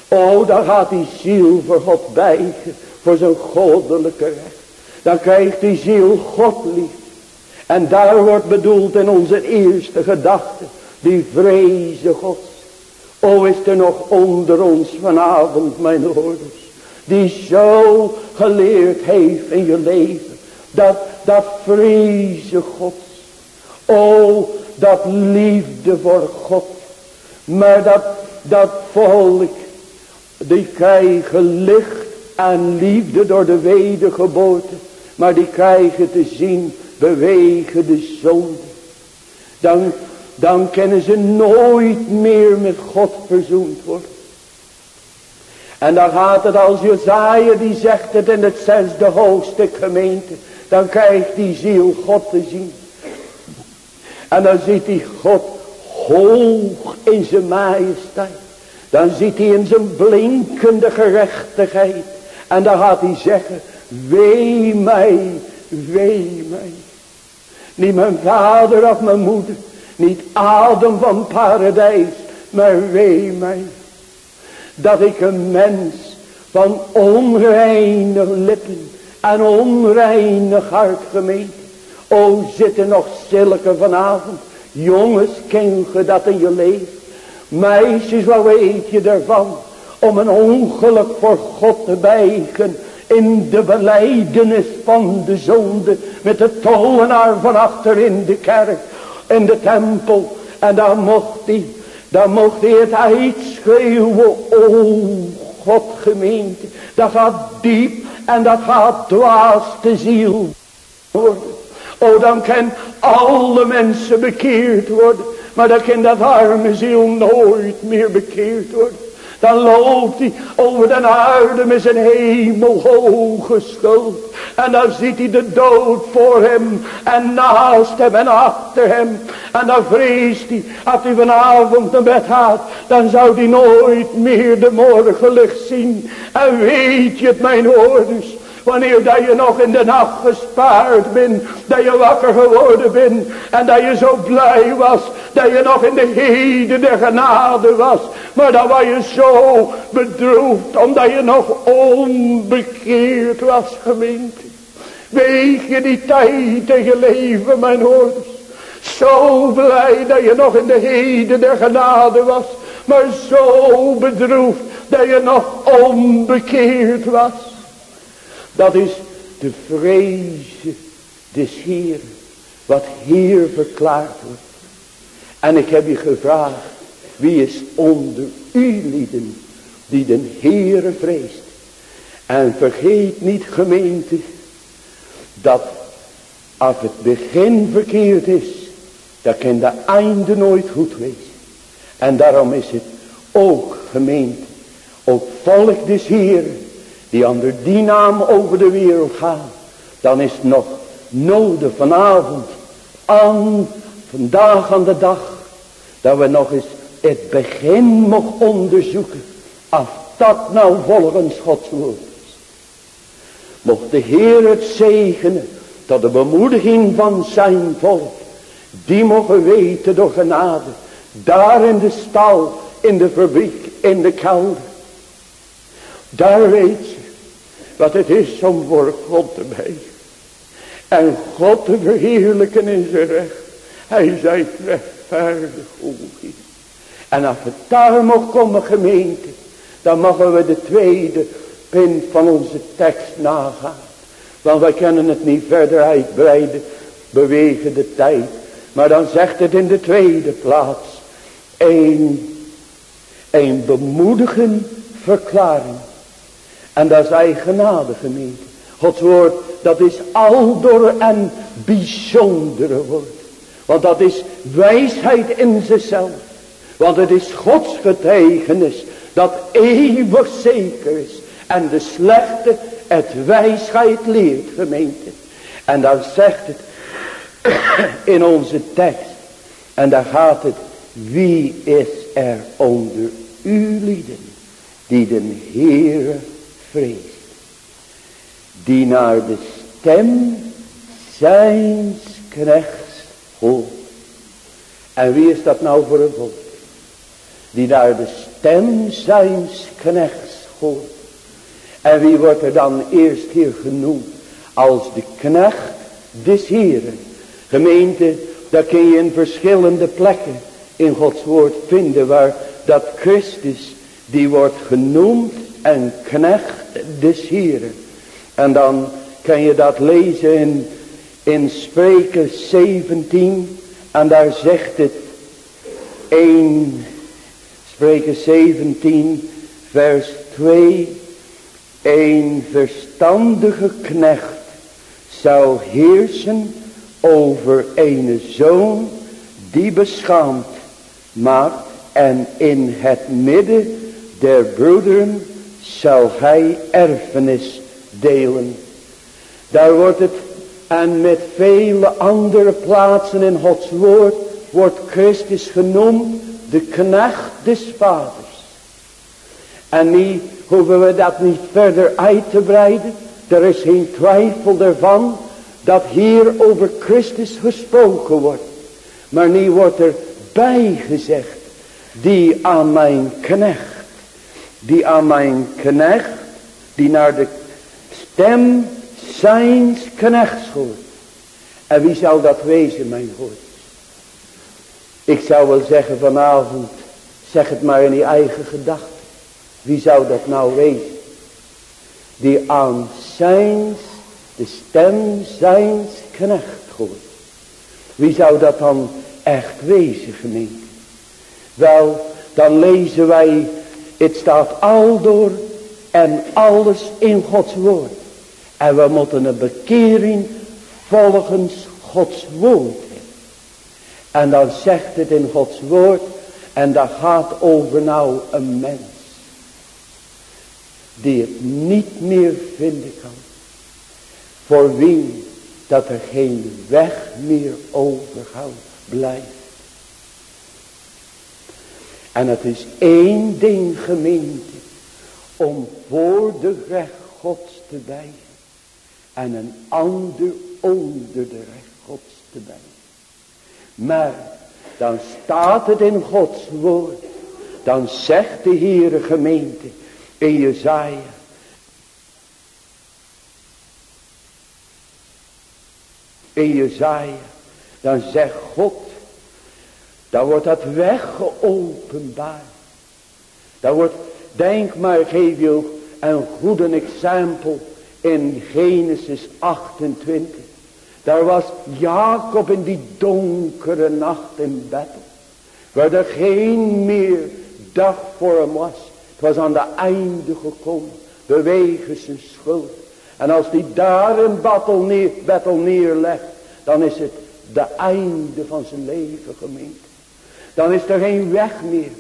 Oh, dan gaat die ziel voor God bijgen, voor zijn goddelijke recht. Dan krijgt die ziel God lief. En daar wordt bedoeld in onze eerste gedachte, die vreze God. O is er nog onder ons vanavond, mijn hoorders, die zo geleerd heeft in je leven, dat, dat vreze God. O, dat liefde voor God. Maar dat, dat volk, die krijgen licht en liefde door de wedergeboorte. Maar die krijgen te zien bewegen de zonde. Dan, dan kunnen ze nooit meer met God verzoend worden. En dan gaat het als Jezaja die zegt het in het zesde hoofdstuk gemeente. Dan krijgt die ziel God te zien. En dan ziet hij God hoog in zijn majesteit. Dan ziet hij in zijn blinkende gerechtigheid. En dan gaat hij zeggen, wee mij, wee mij. Niet mijn vader of mijn moeder. Niet adem van paradijs. Maar wee mij. Dat ik een mens van onreinig lippen en onreinig hart gemeente. O zitten nog zulke vanavond. Jongens ken dat in je leven. Meisjes wat weet je ervan. Om een ongeluk voor God te bijgen in de beleidenis van de zonde. Met de tollenaar van achter in de kerk. In de tempel. En dan mocht hij. Dan mocht hij het uitschreeuwen. O God gemeente. Dat gaat diep. En dat gaat dwaas de ziel worden. O dan kan alle mensen bekeerd worden. Maar dan kan dat arme ziel nooit meer bekeerd worden. Dan loopt hij over de aarde met zijn hemelhoge schuld. En dan ziet hij de dood voor hem. En naast hem en achter hem. En dan vreest hij. Als hij vanavond naar bed gaat. Dan zou hij nooit meer de morgenlicht zien. En weet je het mijn ouders. Wanneer dat je nog in de nacht gespaard bent. Dat je wakker geworden bent. En dat je zo blij was. Dat je nog in de heden de genade was. Maar dan was je zo bedroefd. Omdat je nog onbekeerd was gemeente. Weeg je die tijd in je leven mijn hoorders. Zo blij dat je nog in de heden der genade was. Maar zo bedroefd dat je nog onbekeerd was. Dat is de vreze des Heer. Wat hier verklaard wordt. En ik heb je gevraagd. Wie is onder u lieden. Die den Heere vreest. En vergeet niet gemeente. Dat als het begin verkeerd is. Dan kan de einde nooit goed wezen. En daarom is het ook gemeente. Ook volk des Heeren die onder die naam over de wereld gaan. Dan is nog nodig vanavond aan vandaag aan de dag. Dat we nog eens het begin mogen onderzoeken. Of dat nou volgens Gods woord. Mocht de Heer het zegenen. Tot de bemoediging van zijn volk. Die mogen weten door genade. Daar in de stal. In de fabriek. In de kelder. Daar je wat het is om voor God te bij. En God te verheerlijken in zijn recht. Hij zei rechtvaardig hier. En als het daar mocht komen gemeente. Dan mogen we de tweede punt van onze tekst nagaan. Want wij kunnen het niet verder uitbreiden. Bewegen de tijd. Maar dan zegt het in de tweede plaats. Een, een bemoedigende verklaring en is eigen genade gemeente. Gods woord, dat is aldoor en bijzondere woord. Want dat is wijsheid in zichzelf. Want het is Gods getuigenis dat eeuwig zeker is. En de slechte het wijsheid leert gemeente. En dan zegt het in onze tekst. En daar gaat het. Wie is er onder u lieden die den Heere vreest. Die naar de stem zijns knechts hoort. En wie is dat nou voor een volk? Die naar de stem zijns knechts hoort. En wie wordt er dan eerst hier genoemd? Als de knecht des Heren. Gemeente, dat kun je in verschillende plekken in Gods woord vinden. Waar dat Christus, die wordt genoemd en knecht des Heren. En dan kan je dat lezen in, in Spreken 17. En daar zegt het 1, Spreken 17 vers 2. Een verstandige knecht zou heersen over een zoon die beschaamt maakt en in het midden der broederen zal hij erfenis delen. Daar wordt het en met vele andere plaatsen in Gods woord wordt Christus genoemd de knecht des vaders. En niet hoeven we dat niet verder uit te breiden. Er is geen twijfel ervan dat hier over Christus gesproken wordt. Maar nu wordt er bijgezegd. Die aan mijn knecht. Die aan mijn knecht. Die naar de stem zijns knechts hoort. En wie zou dat wezen mijn God? Ik zou wel zeggen vanavond. Zeg het maar in je eigen gedachten. Wie zou dat nou wezen? Die aan zijns, de stem zijns knecht hoort. Wie zou dat dan echt wezen gemeente? Wel, dan lezen wij, het staat al door en alles in Gods woord. En we moeten een bekering volgens Gods woord hebben. En dan zegt het in Gods woord, en dat gaat over nou een mens die het niet meer vinden kan. Voor wie dat er geen weg meer overhoudt blijft. En het is één ding gemeente. Om voor de recht gods te bijten. En een ander onder de recht gods te bijten. Maar dan staat het in Gods woord. Dan zegt de Heere gemeente in Jezaja. In Jezaja. Dan zegt God. Dan wordt dat weg geopenbaard. Dan wordt, denk maar, geef je een goede exempel in Genesis 28. Daar was Jacob in die donkere nacht in Bethel. Waar er geen meer dag voor hem was. Het was aan de einde gekomen. Bewegen zijn schuld. En als hij daar neer, battle neerlegt. Dan is het de einde van zijn leven gemeente. Dan is er geen weg meer.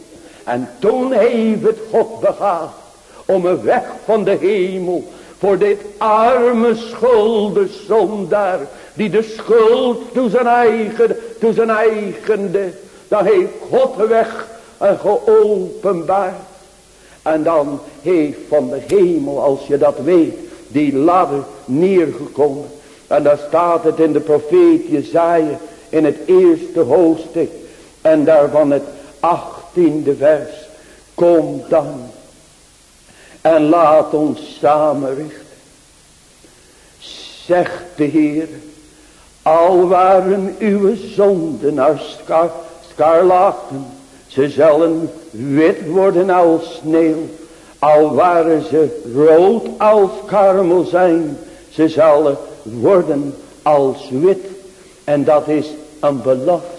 En toen heeft het God begaafd. Om een weg van de hemel. Voor dit arme schulde zondaar. Die de schuld toe zijn eigen, toe zijn eigende. Dan heeft God de weg geopenbaard. En dan heeft van de hemel, als je dat weet, die ladder neergekomen. En daar staat het in de profeet Jezaja in het eerste hoofdstuk. En daarvan het achttiende vers. Kom dan en laat ons samenrichten. Zegt de Heer, al waren uw zonden naar skar, scarlaten ze zullen wit worden als sneeuw. Al waren ze rood als karmel zijn. Ze zullen worden als wit. En dat is een belofte.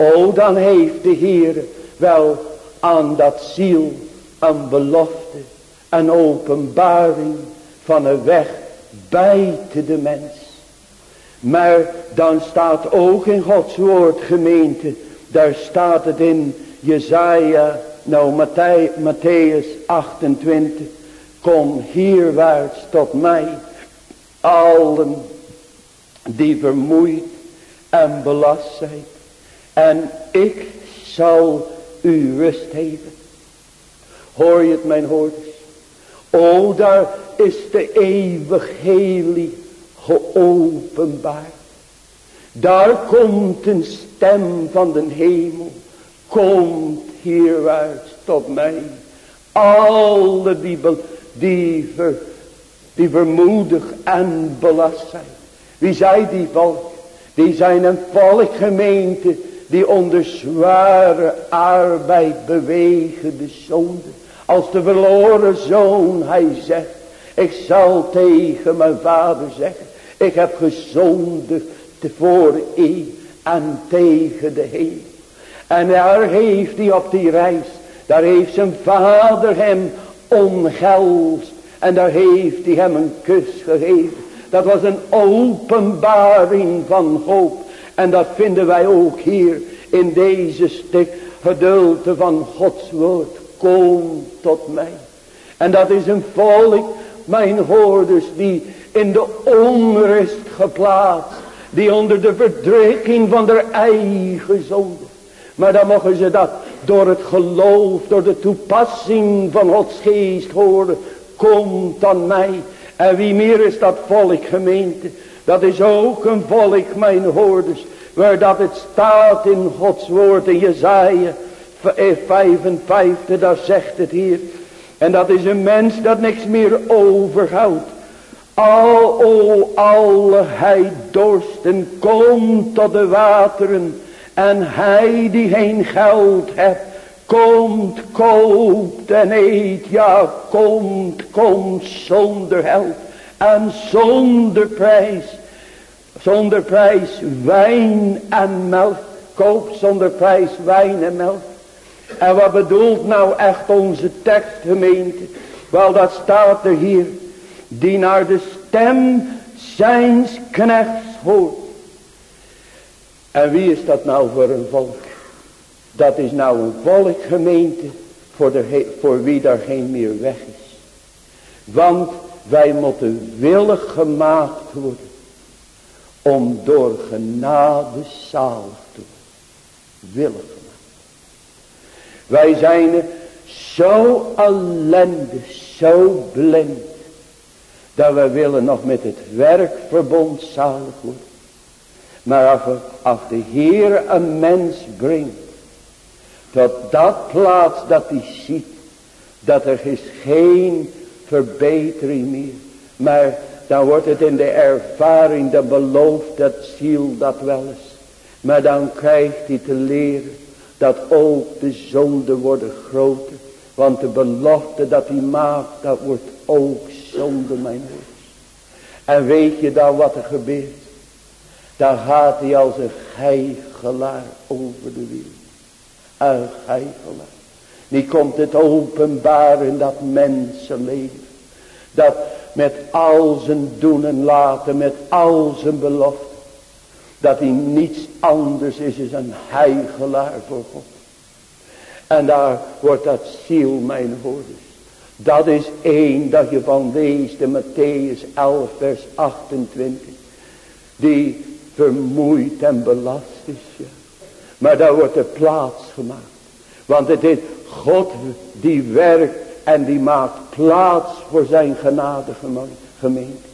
O dan heeft de Heer wel aan dat ziel een belofte. Een openbaring van een weg buiten de mens. Maar dan staat ook in Gods woord gemeente daar staat het in Jezaja, nou Matthäus 28. Kom hierwaarts tot mij, allen die vermoeid en belast zijn. En ik zal u rust geven. Hoor je het mijn hoorders? O daar is de evangelie geopenbaard. Daar komt een stem van de hemel. Komt hieruit tot mij. Alle die, die, ver, die vermoedig en belast zijn. Wie zijn die volk? Die zijn een volk gemeente die onder zware arbeid bewegen de zonde. Als de verloren zoon hij zegt. Ik zal tegen mijn vader zeggen. Ik heb gezondigd voor u en tegen de Heer. En daar heeft hij op die reis. Daar heeft zijn vader hem omhelst. En daar heeft hij hem een kus gegeven. Dat was een openbaring van hoop. En dat vinden wij ook hier in deze stuk gedeelte van Gods woord. Kom tot mij. En dat is een volk, mijn hoorders, die in de onrust geplaatst. Die onder de verdrukking van de eigen zonde. Maar dan mogen ze dat door het geloof, door de toepassing van Gods geest horen. Komt aan mij. En wie meer is dat volk gemeente. Dat is ook een volk mijn hoorders. Waar dat het staat in Gods woord in Jezaja 55. Daar zegt het hier. En dat is een mens dat niks meer overhoudt. Al, o, alle hij dorsten, komt tot de wateren. En hij die geen geld hebt, komt, koopt en eet. Ja, komt, komt zonder geld en zonder prijs. Zonder prijs wijn en melk. Koop zonder prijs wijn en melk. En wat bedoelt nou echt onze tekstgemeente? Wel dat staat er hier. Die naar de stem zijns knechts hoort. En wie is dat nou voor een volk? Dat is nou een volkgemeente voor, de, voor wie daar geen meer weg is. Want wij moeten willig gemaakt worden. Om door genade zalig te worden. Willig gemaakt. Wij zijn zo ellendig, zo blind. Dat we willen nog met het werkverbond zalig worden. Maar als, als de Heer een mens brengt. Tot dat plaats dat hij ziet. Dat er is geen verbetering meer. Maar dan wordt het in de ervaring. Dan belooft dat ziel dat wel eens. Maar dan krijgt hij te leren. Dat ook de zonde worden groter. Want de belofte dat hij maakt. Dat wordt ook zonde mijn. En weet je dan wat er gebeurt? Dan gaat hij als een geigelaar over de wereld. Een geigelaar. Die komt het openbaar in dat mensenleven. Dat met al zijn doen en laten, met al zijn beloften. Dat hij niets anders is dan een heigelaar voor God. En daar wordt dat ziel mijn hoorders. Dat is één dat je van leest in Matthäus 11 vers 28. Die vermoeid en belast is. Ja. Maar daar wordt er plaats gemaakt. Want het is God die werkt en die maakt plaats voor zijn genade gemeente.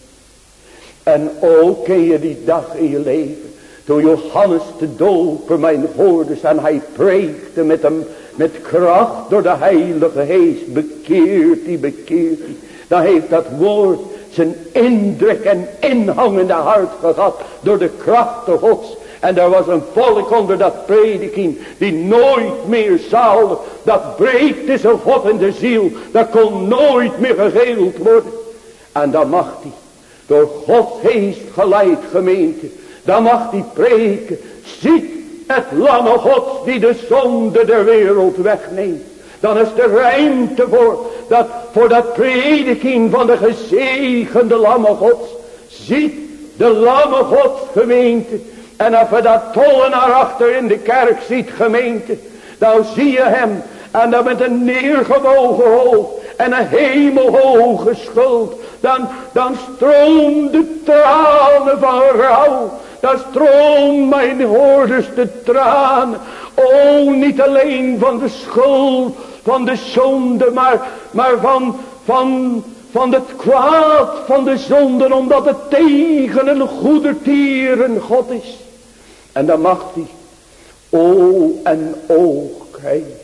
En ook ken je die dag in je leven. Toen Johannes de doper mijn hoorders en hij preekte met hem met kracht door de heilige geest. Bekeert die, bekeert die. Dan heeft dat woord zijn indruk en inhangende hart gehad door de kracht gods. En er was een volk onder dat prediking die nooit meer zal. Dat breekt is een God in de ziel. Dat kon nooit meer geheeld worden. En dan mag hij door Gods geest geleid gemeente. Dan mag hij preken. Ziet het lamme God die de zonde der wereld wegneemt. Dan is er ruimte voor dat, voor dat prediking van de gezegende lamme gods. Ziet de lamme gods gemeente. En als we dat tollenaar achter in de kerk ziet gemeente. Dan zie je hem. En dan met een neergebogen hoofd. En een hemelhoge schuld. Dan, dan stroomt de tranen van rouw. Daar stroomt mijn hoorders de traan. O, niet alleen van de schuld, van de zonde, maar, maar van, van, van het kwaad van de zonden, omdat het tegen een goede tieren God is. En dan mag hij o en oog krijgen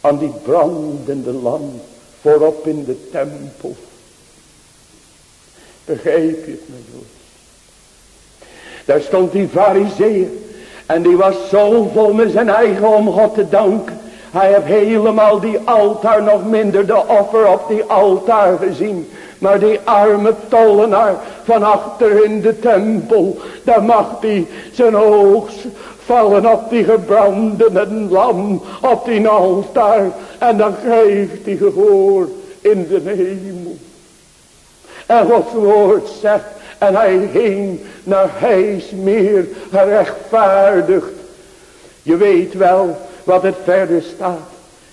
aan die brandende lamp voorop in de tempel. Begrijp je het, mijn? Daar stond die fariseer. En die was zo vol met zijn eigen om God te danken. Hij heeft helemaal die altaar nog minder de offer op die altaar gezien. Maar die arme tollenaar van achter in de tempel. Daar mag hij zijn oog vallen op die gebrande lam. Op die altaar. En dan geeft hij gehoor in de hemel. En Gods woord zegt. En hij ging naar huis meer gerechtvaardigd. Je weet wel wat het verder staat.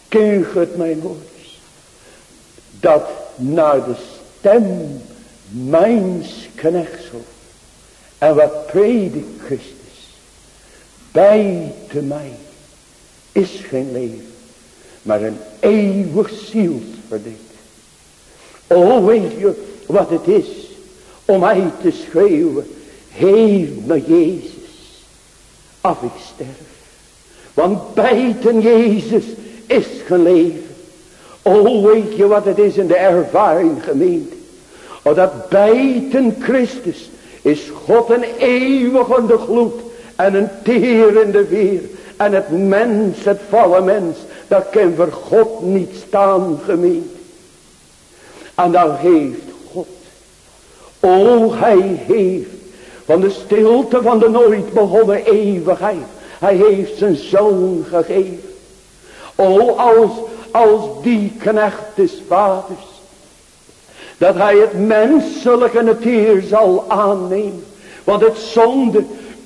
Ken het mijn woord. Dat naar de stem mijns knechtsel. En wat predikt Christus. Bij te mij is geen leven. Maar een eeuwig zielsverdriet. O weet je wat het is om mij te schreeuwen. Heer me Jezus, af ik sterf. Want bijten Jezus is geleven. O weet je wat het is in de ervaring gemeente. O dat bijten Christus is God een eeuwige gloed. En een terende weer. En het mens, het vallen mens. Dat kan voor God niet staan gemeente. En dan heeft God. O hij heeft. Van de stilte van de nooit begonnen eeuwigheid hij heeft zijn zoon gegeven. O, als, als die knecht des vaders. Dat hij het menselijke natuur zal aannemen. Want het zonde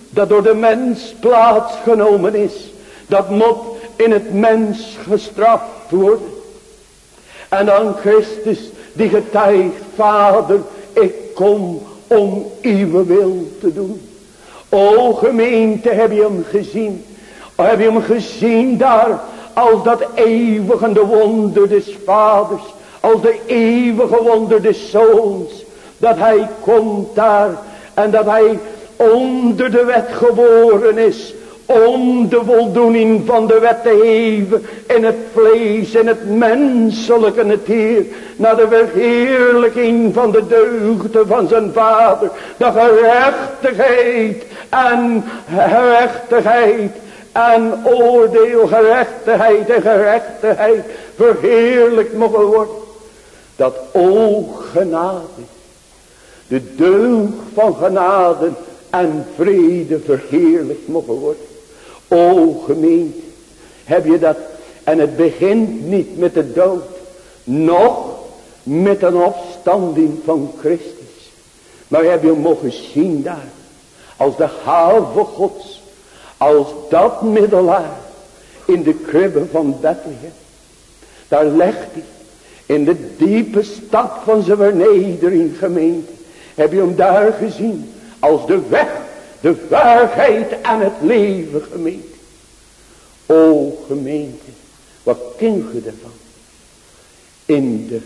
dat door de mens plaatsgenomen is. Dat moet in het mens gestraft worden. En dan Christus die getuigt. Vader ik kom om uw wil te doen. O gemeente, heb je hem gezien? Heb je hem gezien daar? Als dat eeuwige wonder des vaders. Als de eeuwige wonder des zoons. Dat hij komt daar. En dat hij onder de wet geboren is om de voldoening van de wet te heven in het vlees, in het menselijke natuur, naar de verheerlijking van de deugden van zijn vader, de gerechtigheid en gerechtigheid en oordeel, gerechtigheid en gerechtigheid verheerlijkt mogen worden. Dat o genade, de deugd van genade en vrede verheerlijkt mogen worden. O gemeente, heb je dat? En het begint niet met de dood, nog met een opstanding van Christus. Maar heb je mogen zien daar, als de halve gods, als dat middelaar in de kribben van Bethlehem. Daar legt hij in de diepe stad van zijn vernedering gemeente. Heb je hem daar gezien als de weg de waarheid en het leven gemeente. O gemeente, wat ken je ervan? In de,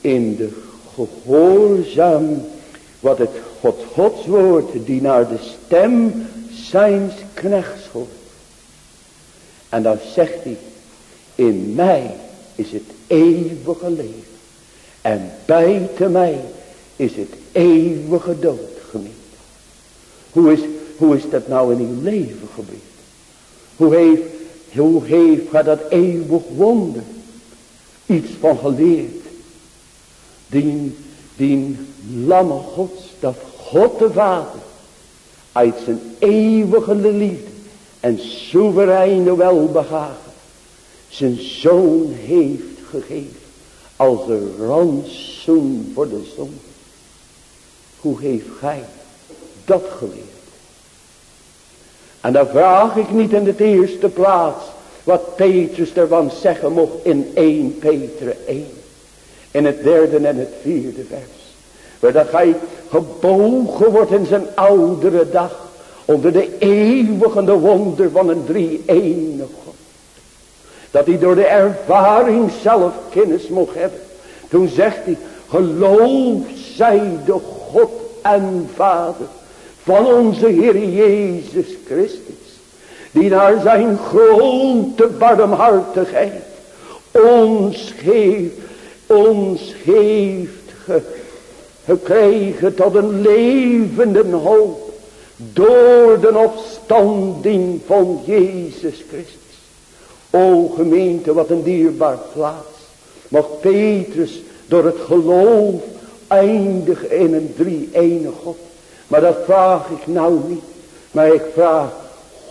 in de gehoorzaam, wat het God Gods woord, die naar de stem zijns knechts. En dan zegt hij, in mij is het eeuwige leven. En buiten mij is het eeuwige dood gemeente. Hoe is, hoe is dat nou in uw leven gebeurd? Hoe heeft, hoe heeft gij dat eeuwig wonder iets van geleerd? Die, die lamme gods, dat God de Vader uit zijn eeuwige liefde en soevereine welbehagen zijn zoon heeft gegeven als een rantsoen voor de zon. Hoe heeft gij dat geleerd. En dan vraag ik niet in de eerste plaats wat Petrus ervan zeggen mocht in 1 Peter 1. In het derde en het vierde vers. Dat hij gebogen wordt in zijn oudere dag. Onder de eeuwige wonder van een drie enige God. Dat hij door de ervaring zelf kennis mocht hebben. Toen zegt hij, geloof zij de God en Vader van onze Heer Jezus Christus. Die naar zijn grote barmhartigheid ons geeft, ons heeft gekregen tot een levende hoop. Door de opstanding van Jezus Christus. O gemeente, wat een dierbaar plaats. Mag Petrus door het geloof eindigen in een drie ene God. Maar dat vraag ik nou niet. Maar ik vraag,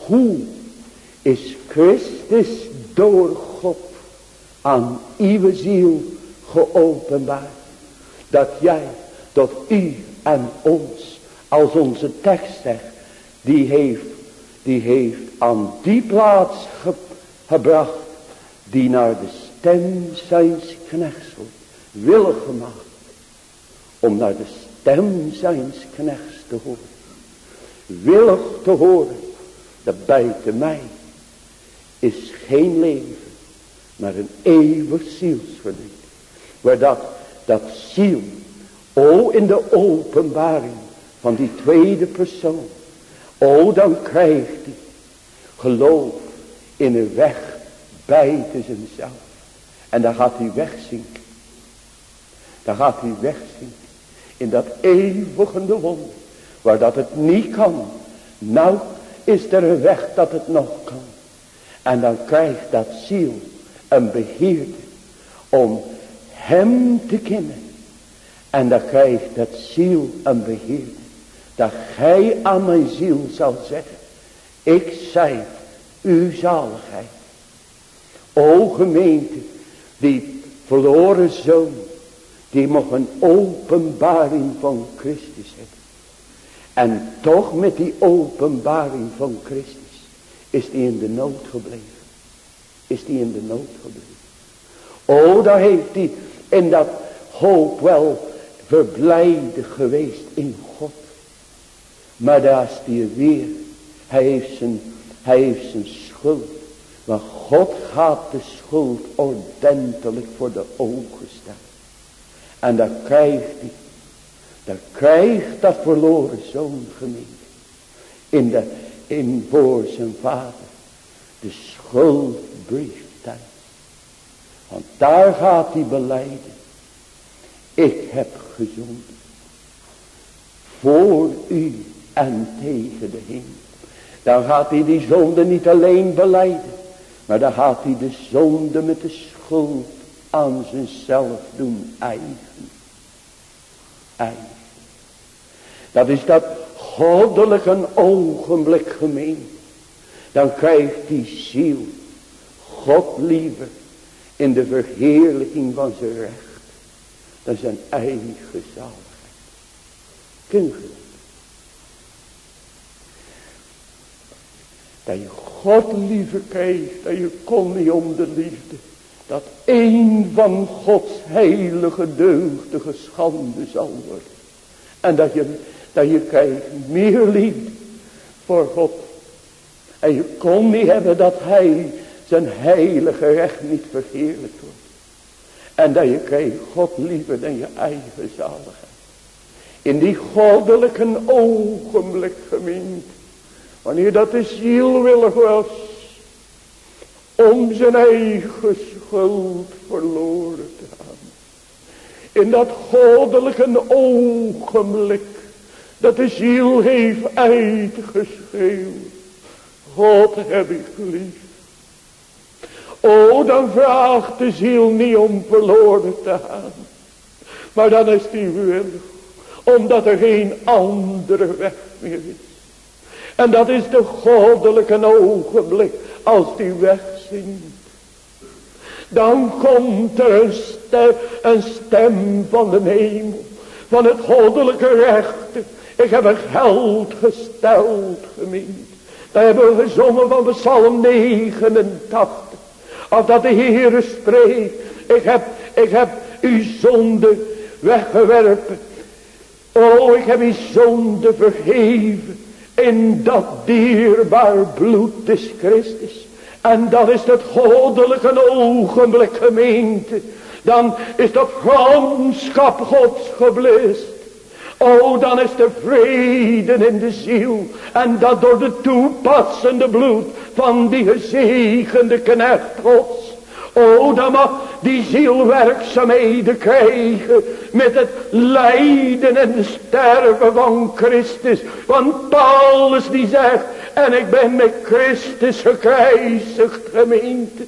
hoe is Christus door God aan uw ziel geopenbaard? Dat jij, dat u en ons, als onze tekst zegt, die heeft, die heeft aan die plaats gebracht, die naar de stem zijns knechts willig gemaakt, om naar de stem zijns knechts te horen. Willig te horen, dat buiten mij is geen leven, maar een eeuwig zielsverdriet. Waar dat, dat ziel, o in de openbaring van die tweede persoon, o dan krijgt hij geloof in een weg buiten zichzelf. En dan gaat hij wegzinken. Dan gaat hij wegzinken. In dat eeuwige wonder. Waar dat het niet kan. Nou is er een weg dat het nog kan. En dan krijgt dat ziel een beheerder. Om hem te kennen. En dan krijgt dat ziel een beheerder. Dat gij aan mijn ziel zal zeggen. Ik zij uw zaligheid. O gemeente. Die verloren zoon. Die mag een openbaring van Christus hebben. En toch met die openbaring van Christus is die in de nood gebleven. Is die in de nood gebleven. O, daar heeft hij in dat hoop wel verblijden geweest in God. Maar daar is hij weer. Hij heeft zijn, hij heeft zijn schuld. Want God gaat de schuld ordentelijk voor de ogen stellen. En dan krijgt hij, dan krijgt dat verloren zoon gemeente. In, de, in voor zijn vader. De schuldbrief thuis. Want daar gaat hij beleiden. Ik heb gezond. Voor u en tegen de hemel. Dan gaat hij die zonde niet alleen beleiden. Maar dan gaat hij de zonde met de schuld aan zichzelf doen eigen. Eigen. Dat is dat goddelijke ogenblik gemeen. Dan krijgt die ziel God liever in de verheerlijking van zijn recht. Dan zijn eigen zaligheid. Je Dat je God liever krijgt. Dat je kon niet om de liefde. Dat een van Gods heilige deugdige schande zal worden. En dat je, dat je krijgt meer liefde voor God. En je kon niet hebben dat hij zijn heilige recht niet verheerlijkt. En dat je krijgt God liever dan je eigen zaligheid. In die goddelijke ogenblik gemeend. Wanneer dat de ziel willig was. Om zijn eigen schuld verloren te gaan. In dat goddelijke ogenblik. Dat de ziel heeft uitgeschreeuwd. God heb ik lief. O, dan vraagt de ziel niet om verloren te gaan. Maar dan is die willig. Omdat er geen andere weg meer is. En dat is de goddelijke ogenblik als die wegzinkt. Dan komt er een stem, een stem van de hemel. Van het goddelijke recht. Ik heb een geld gesteld gemeend. Daar hebben we gezongen van Psalm 89. Of dat de Heere spreekt. Ik heb, ik heb uw zonde weggewerpen. Oh, ik heb uw zonde vergeven. in dat dierbaar bloed des Christus. En dan is het goddelijke ogenblik gemeente. Dan is de gramschap gods geblist. Oh, dan is er vrede in de ziel. En dat door de toepassende bloed van die gezegende knecht gods. Oh, dan mag die ziel werkzaamheden krijgen met het lijden en de sterven van Christus. Want Paulus die zegt, en ik ben met Christus gekruisigd gemeente.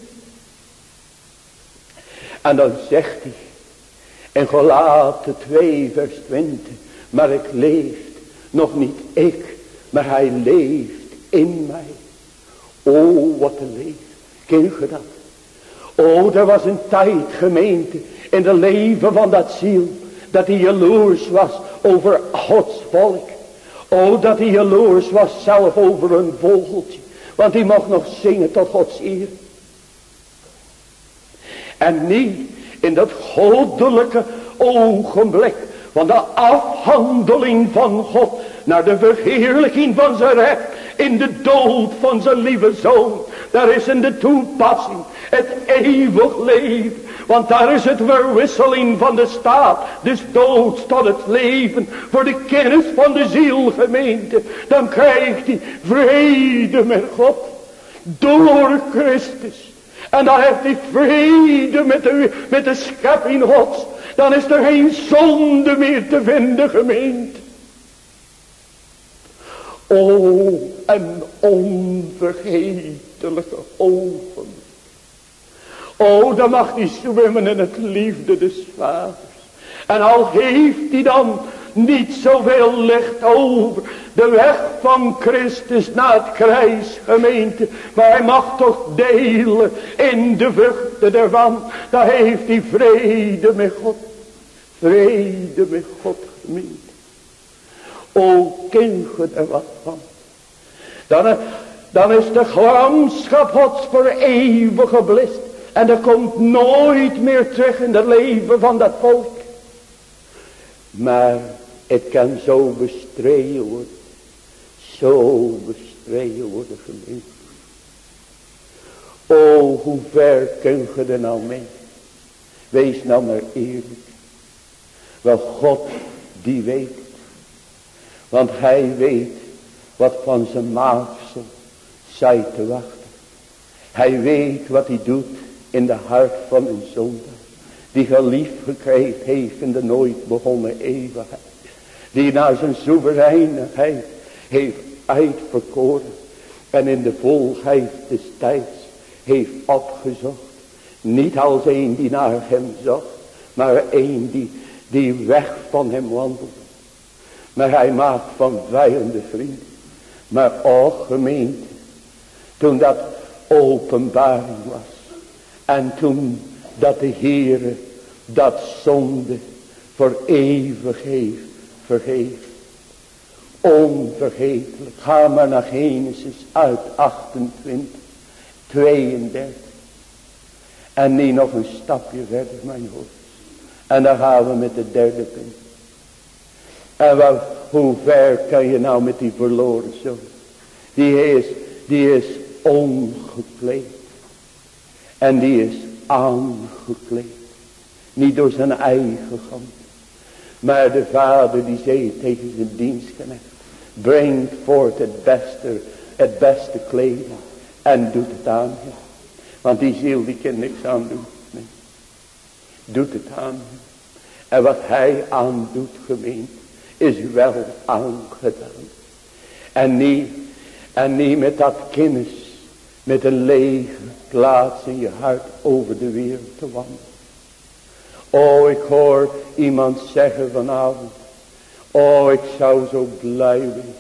En dan zegt hij in Galaten 2 vers 20. Maar ik leef nog niet ik. Maar hij leeft in mij. Oh wat een leven. Ken je dat? Oh er was een tijd gemeente. In de leven van dat ziel. Dat hij jaloers was over Gods volk. Oh dat hij jaloers was zelf over een vogeltje. Want hij mocht nog zingen tot Gods eer. En niet in dat goddelijke ogenblik van de afhandeling van God naar de verheerlijking van zijn recht in de dood van zijn lieve zoon. Daar is in de toepassing het eeuwig leven. Want daar is het verwisseling van de staat, dus dood tot het leven, voor de kennis van de zielgemeente. Dan krijgt hij vrede met God, door Christus. En dan heeft hij vrede met de, met de schepping gods. Dan is er geen zonde meer te vinden gemeend. O, een onvergetelijke ogen. O, dan mag hij zwemmen in het liefde des vaders. En al heeft hij dan niet zoveel licht over de weg van Christus naar het kruisgemeente. Maar hij mag toch delen in de vruchten ervan. Daar heeft hij vrede met God. Vrede met God gemeente. O, je er wat van? Dan, dan is de gramschap Gods voor eeuwig geblist. En er komt nooit meer terug in het leven van dat volk. Maar het kan zo bestreden worden. Zo bestreden worden gemeente. O, hoe ver kun je er nou mee? Wees nou maar eerlijk. Wel, God die weet. Want hij weet wat van zijn maaksel zij te wachten. Hij weet wat hij doet in de hart van een zonde. Die geliefd gekregen heeft in de nooit begonnen eeuwigheid. Die naar zijn soevereinigheid heeft uitverkoren. En in de volheid des tijds heeft opgezocht. Niet als een die naar hem zocht. Maar een die, die weg van hem wandelde. Maar hij maakt van vijanden vrienden. Maar o gemeente. Toen dat openbaring was. En toen dat de Heere dat zonde voor eeuwig heeft vergeven. Onvergetelijk. Ga maar naar Genesis uit 28, 32. En niet nog een stapje verder, mijn hoofd. En dan gaan we met de derde punt. En wel, hoe ver kan je nou met die verloren zoon? Die is, die is ongekleed. En die is aangekleed. Niet door zijn eigen hand. Maar de vader die zei tegen zijn dienstknecht. Breng voort het beste, het beste kleding. En doet het aan hem. Want die ziel die kan niks aan doen. Nee. Doet het aan hem. En wat hij aandoet gemeend. Is wel aangedaan. En niet, en niet met dat kennis. Met een lege plaats in je hart over de wereld te wandelen. Oh, ik hoor iemand zeggen vanavond. Oh, ik zou zo blij wezen.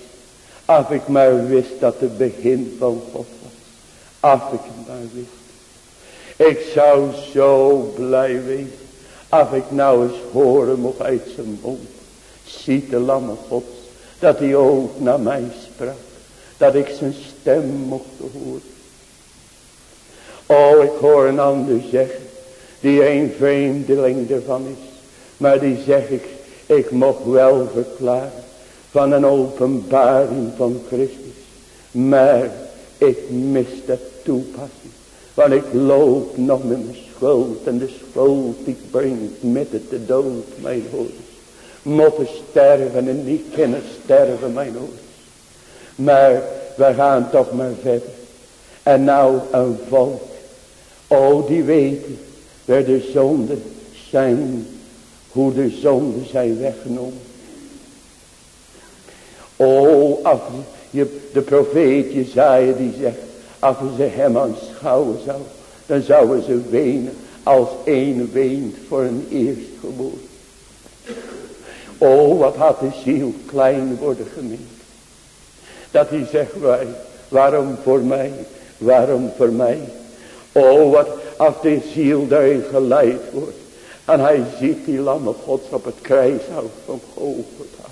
Als ik maar wist dat het begin van God was. Als ik het maar wist. Ik zou zo blij wezen. Als ik nou eens horen mocht uit zijn mond. Ziet de lamme gods. Dat hij ook naar mij sprak. Dat ik zijn stem mocht horen. Oh, ik hoor een ander zeggen die een vreemdeling ervan is. Maar die zeg ik, ik mocht wel verklaren. van een openbaring van Christus. Maar ik mis de toepassing. Want ik loop nog met mijn schuld. En de schuld die brengt met de dood, mijn hoeders. Mochten sterven en niet kunnen sterven, mijn hoeders. Maar we gaan toch maar verder. En nou een volk. Oh, die weten waar de zonden zijn. Hoe de zonden zijn weggenomen. Oh, als je, de profeet Jezaja die zegt. Als ze hem aanschouwen zou. Dan zouden ze wenen. Als een weent voor een eerstgeboren. Oh, wat had de ziel klein worden gemeend. Dat hij zegt. Waarom voor mij? Waarom voor mij? Oh, wat als de ziel daarin geleid wordt. En hij ziet die lammen gods op het kruishout van Golgotha.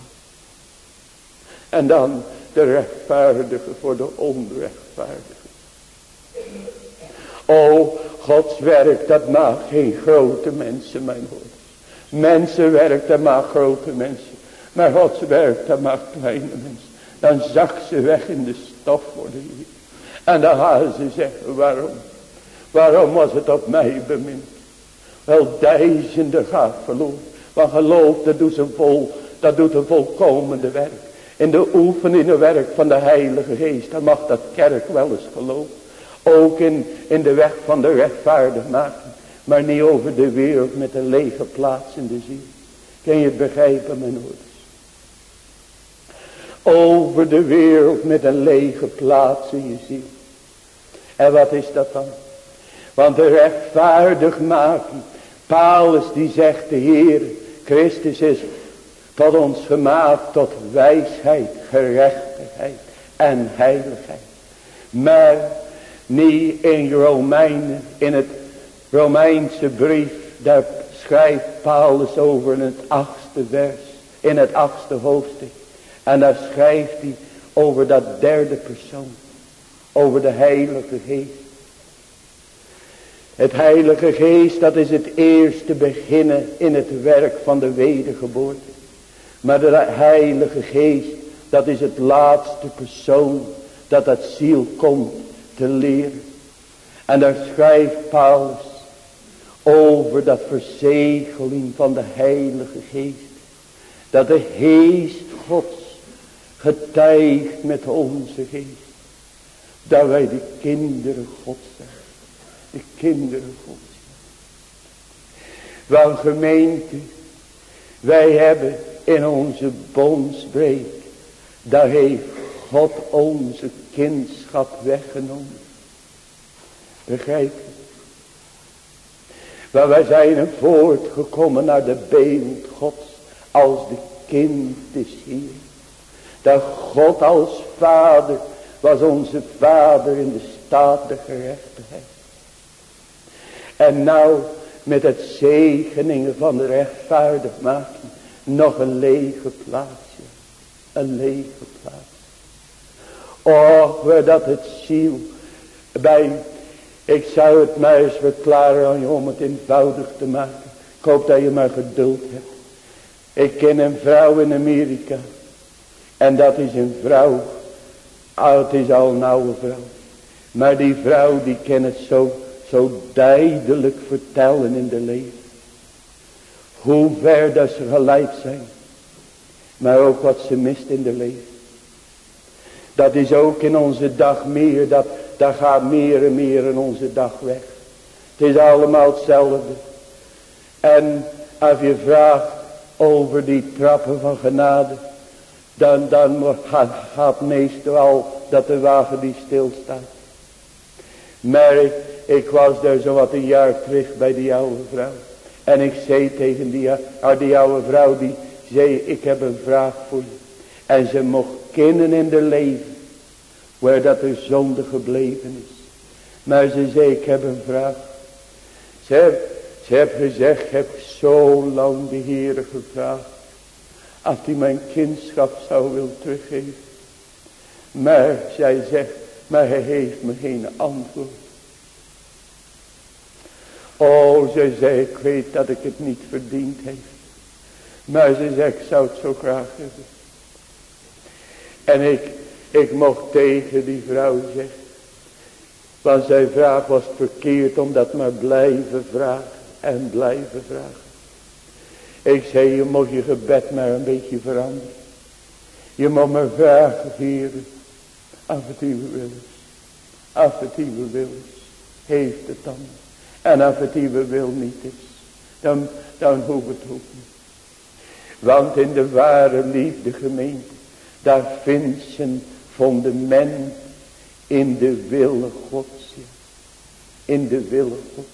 En dan de rechtvaardige voor de onrechtvaardige. O, Gods werk, dat maakt geen grote mensen, mijn hoor. Mensenwerk, dat maakt grote mensen. Maar Gods werk, dat maakt kleine mensen. Dan zak ze weg in de stof voor de Heer. En dan gaan ze zeggen, waarom? Waarom was het op mij bemind? Wel duizenden gaat verloren. Want geloof, dat doet een vol, dat doet een volkomende werk. In de oefening in werk van de Heilige Geest. Dan mag dat kerk wel eens geloven. Ook in, in de weg van de rechtvaardig maken. Maar niet over de wereld met een lege plaats in de ziel. Kun je het begrijpen mijn ouders? Over de wereld met een lege plaats in je ziel. En wat is dat dan? Want de rechtvaardig maken. Paulus die zegt de Heer. Christus is tot ons gemaakt tot wijsheid, gerechtigheid en heiligheid. Maar niet in Romeinen, in het Romeinse brief, daar schrijft Paulus over in het achtste vers, in het achtste hoofdstuk. En daar schrijft hij over dat derde persoon, over de heilige geest. Het heilige geest, dat is het eerste beginnen in het werk van de wedergeboorte. Maar de heilige geest, dat is het laatste persoon dat dat ziel komt te leren. En daar schrijft Paulus over dat verzegeling van de heilige geest. Dat de geest gods getuigt met onze geest. Dat wij de kinderen gods zijn. De kinderen gods. Wel gemeente, wij hebben in onze bondsbreek. Daar heeft God onze kindschap weggenomen. Begrijp je? Maar wij zijn voortgekomen naar de beeld Gods als de kind is hier. Dat God als vader was onze vader in de staat de gerechtigheid. En nou met het zegeningen van de rechtvaardig maken nog een lege plaatsje. Een lege plaats. Och, waar dat het ziel bij, ik zou het maar eens verklaren aan je om het eenvoudig te maken. Ik hoop dat je maar geduld hebt. Ik ken een vrouw in Amerika. En dat is een vrouw. Oh, het is al een vrouw. Maar die vrouw die kan het zo, zo duidelijk vertellen in de leven. Hoe ver dat ze geleid zijn. Maar ook wat ze mist in de leven. Dat is ook in onze dag meer. Dat, dat gaat meer en meer in onze dag weg. Het is allemaal hetzelfde. En als je vraagt over die trappen van genade. Dan, dan gaat, meestal dat de wagen die stilstaat. Maar ik, was daar zo wat een jaar terug bij die oude vrouw. En ik zei tegen die, uh, die oude vrouw, die zei, ik heb een vraag voor je. En ze mocht kennen in de leven, waar dat er zonde gebleven is. Maar ze zei, ik heb een vraag. Ze heeft, ze heeft gezegd, ik heb zo lang de Heer gevraagd. Als hij mijn kindschap zou willen teruggeven. Maar zij zegt, maar hij heeft me geen antwoord. Oh, ze zei, ik weet dat ik het niet verdiend heb. Maar ze zei, ik zou het zo graag hebben. En ik, ik mocht tegen die vrouw zeggen. Want zijn vraag was verkeerd omdat maar blijven vragen en blijven vragen. Ik zei je moet je gebed maar een beetje veranderen. Je moet maar vragen heren. Af het uw wil is. Af het uw wil is. Heeft het dan. En af het uw wil niet is. Dan, dan hoeft het ook niet. Want in de ware liefde gemeente. Daar vindt een fundament in de wille Gods. In de wille Gods.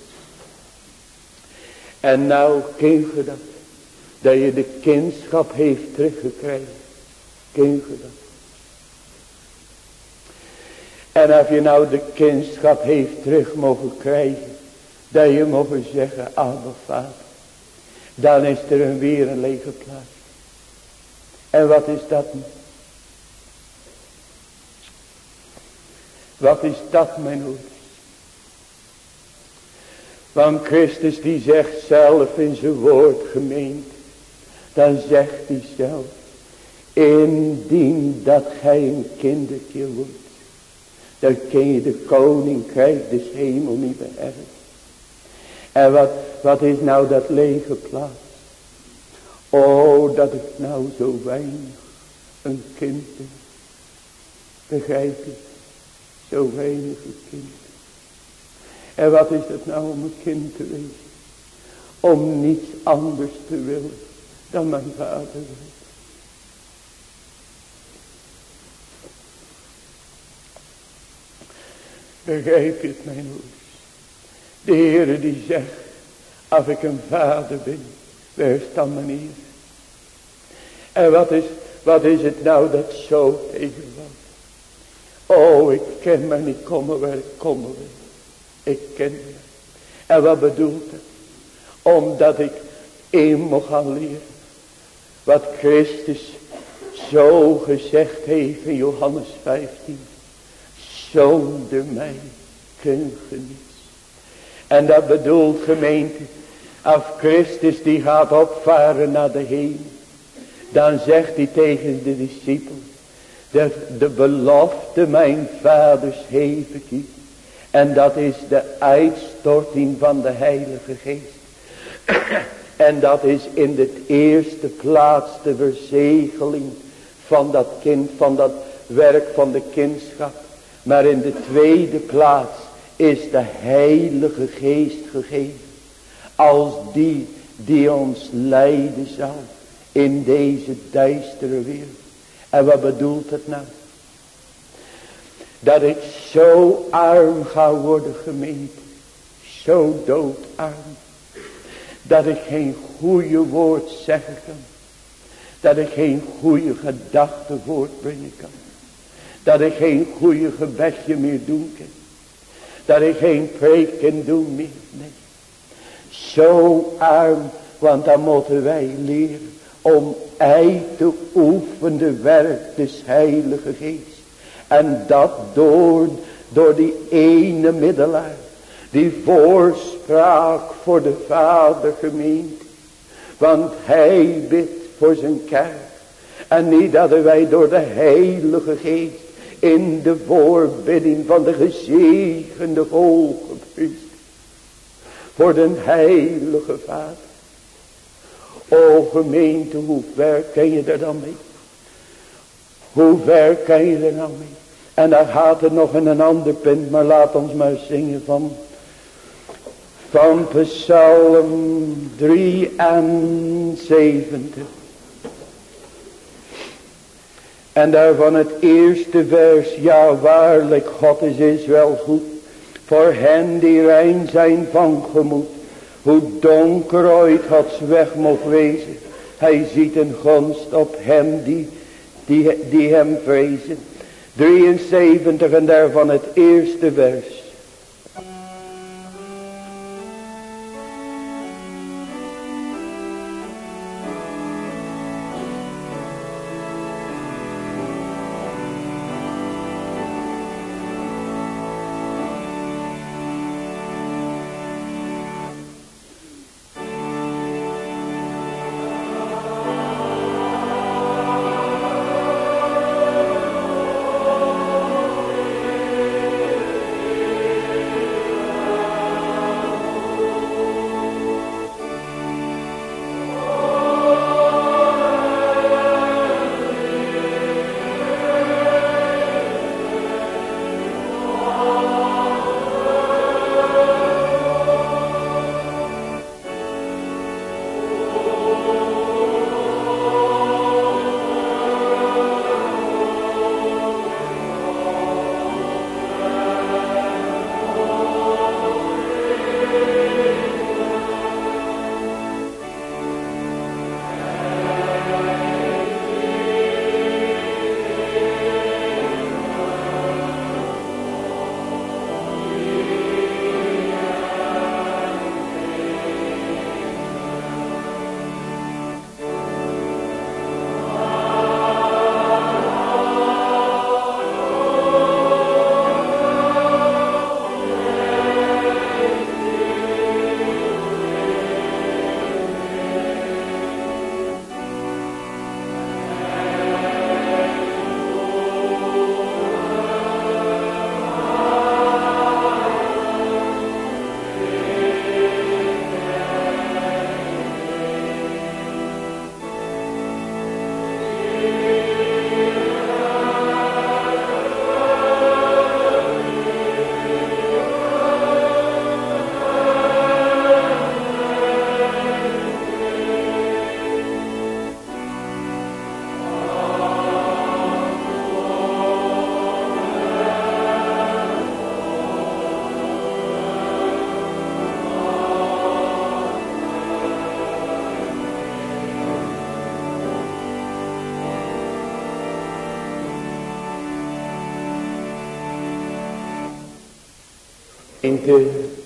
En nou ken je dat. Dat je de kindschap heeft teruggekregen. Ken je dat. En als je nou de kindschap heeft terug mogen krijgen. Dat je mogen zeggen, Abba Vader. Dan is er weer een lege plaats. En wat is dat nu? Wat is dat mijn ouders? Want Christus die zegt zelf in zijn woord gemeend. Dan zegt hij zelf. Indien dat gij een kindertje wordt. Dan kun je de koninkrijk des hemel niet beërven. En wat, wat is nou dat lege plaats? Oh, dat ik nou zo weinig een kind ben. Begrijp je? Zo weinig een kind. En wat is het nou om een kind te wezen? Om niets anders te willen dan mijn vader wil. Begrijp je het mijn ouders? De Heere die zegt, als ik een vader ben, is dan meneer? En wat is, wat is het nou dat zo tegenvalt? Oh, ik ken maar niet komen waar ik komen wil. Ik ken het. En wat bedoelt het? Omdat ik één mocht gaan leren. Wat Christus zo gezegd heeft in Johannes 15. Zonder mij kun je niets. En dat bedoelt gemeente. Als Christus die gaat opvaren naar de hemel. Dan zegt hij tegen de discipelen. De, de belofte mijn vaders heeft ik En dat is de uitstorting van de heilige geest. en dat is in de eerste plaats de verzegeling van dat kind, van dat werk van de kindschap. Maar in de tweede plaats is de heilige geest gegeven. Als die die ons leiden zal in deze duistere wereld. En wat bedoelt het nou? Dat ik zo arm ga worden gemeend. Zo doodarm. Dat ik geen goede woord zeggen kan. Dat ik geen goede gedachte voortbrengen kan. Dat ik geen goede gebedje meer doen kan. Dat ik geen preek kan doen meer. Zo arm. Want dan moeten wij leren om ei te oefenen werk des heilige geest. En dat door, door die ene middelaar. Die voorspraak voor de vader gemeente. Want hij bidt voor zijn kerk. En niet dat wij door de heilige geest in de voorbidding van de gezegende hoge priester. Voor de heilige vader. O gemeente, hoe ver kan je er dan mee? Hoe ver kan je er nou mee? En dan gaat het nog in een ander punt, maar laat ons maar zingen van, van Psalm 73. En daarvan het eerste vers, ja waarlijk, God is Israël goed, voor hen die rein zijn van gemoed. Hoe donker ooit Gods weg mocht wezen. Hij ziet een gunst op hem die, die, die hem vrezen. 73 en daarvan het eerste vers.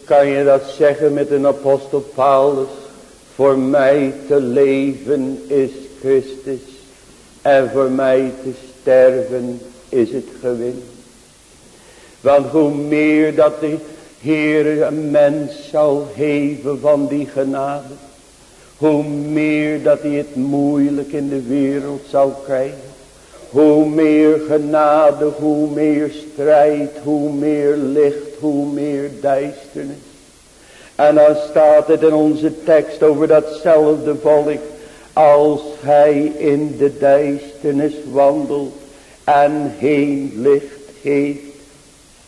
Kan je dat zeggen met een apostel Paulus. Voor mij te leven is Christus. En voor mij te sterven is het gewin. Want hoe meer dat de Heer een mens zal geven van die genade. Hoe meer dat hij het moeilijk in de wereld zal krijgen. Hoe meer genade, hoe meer strijd, hoe meer licht, hoe meer duisternis. En dan staat het in onze tekst over datzelfde volk. Als hij in de duisternis wandelt en geen licht heeft.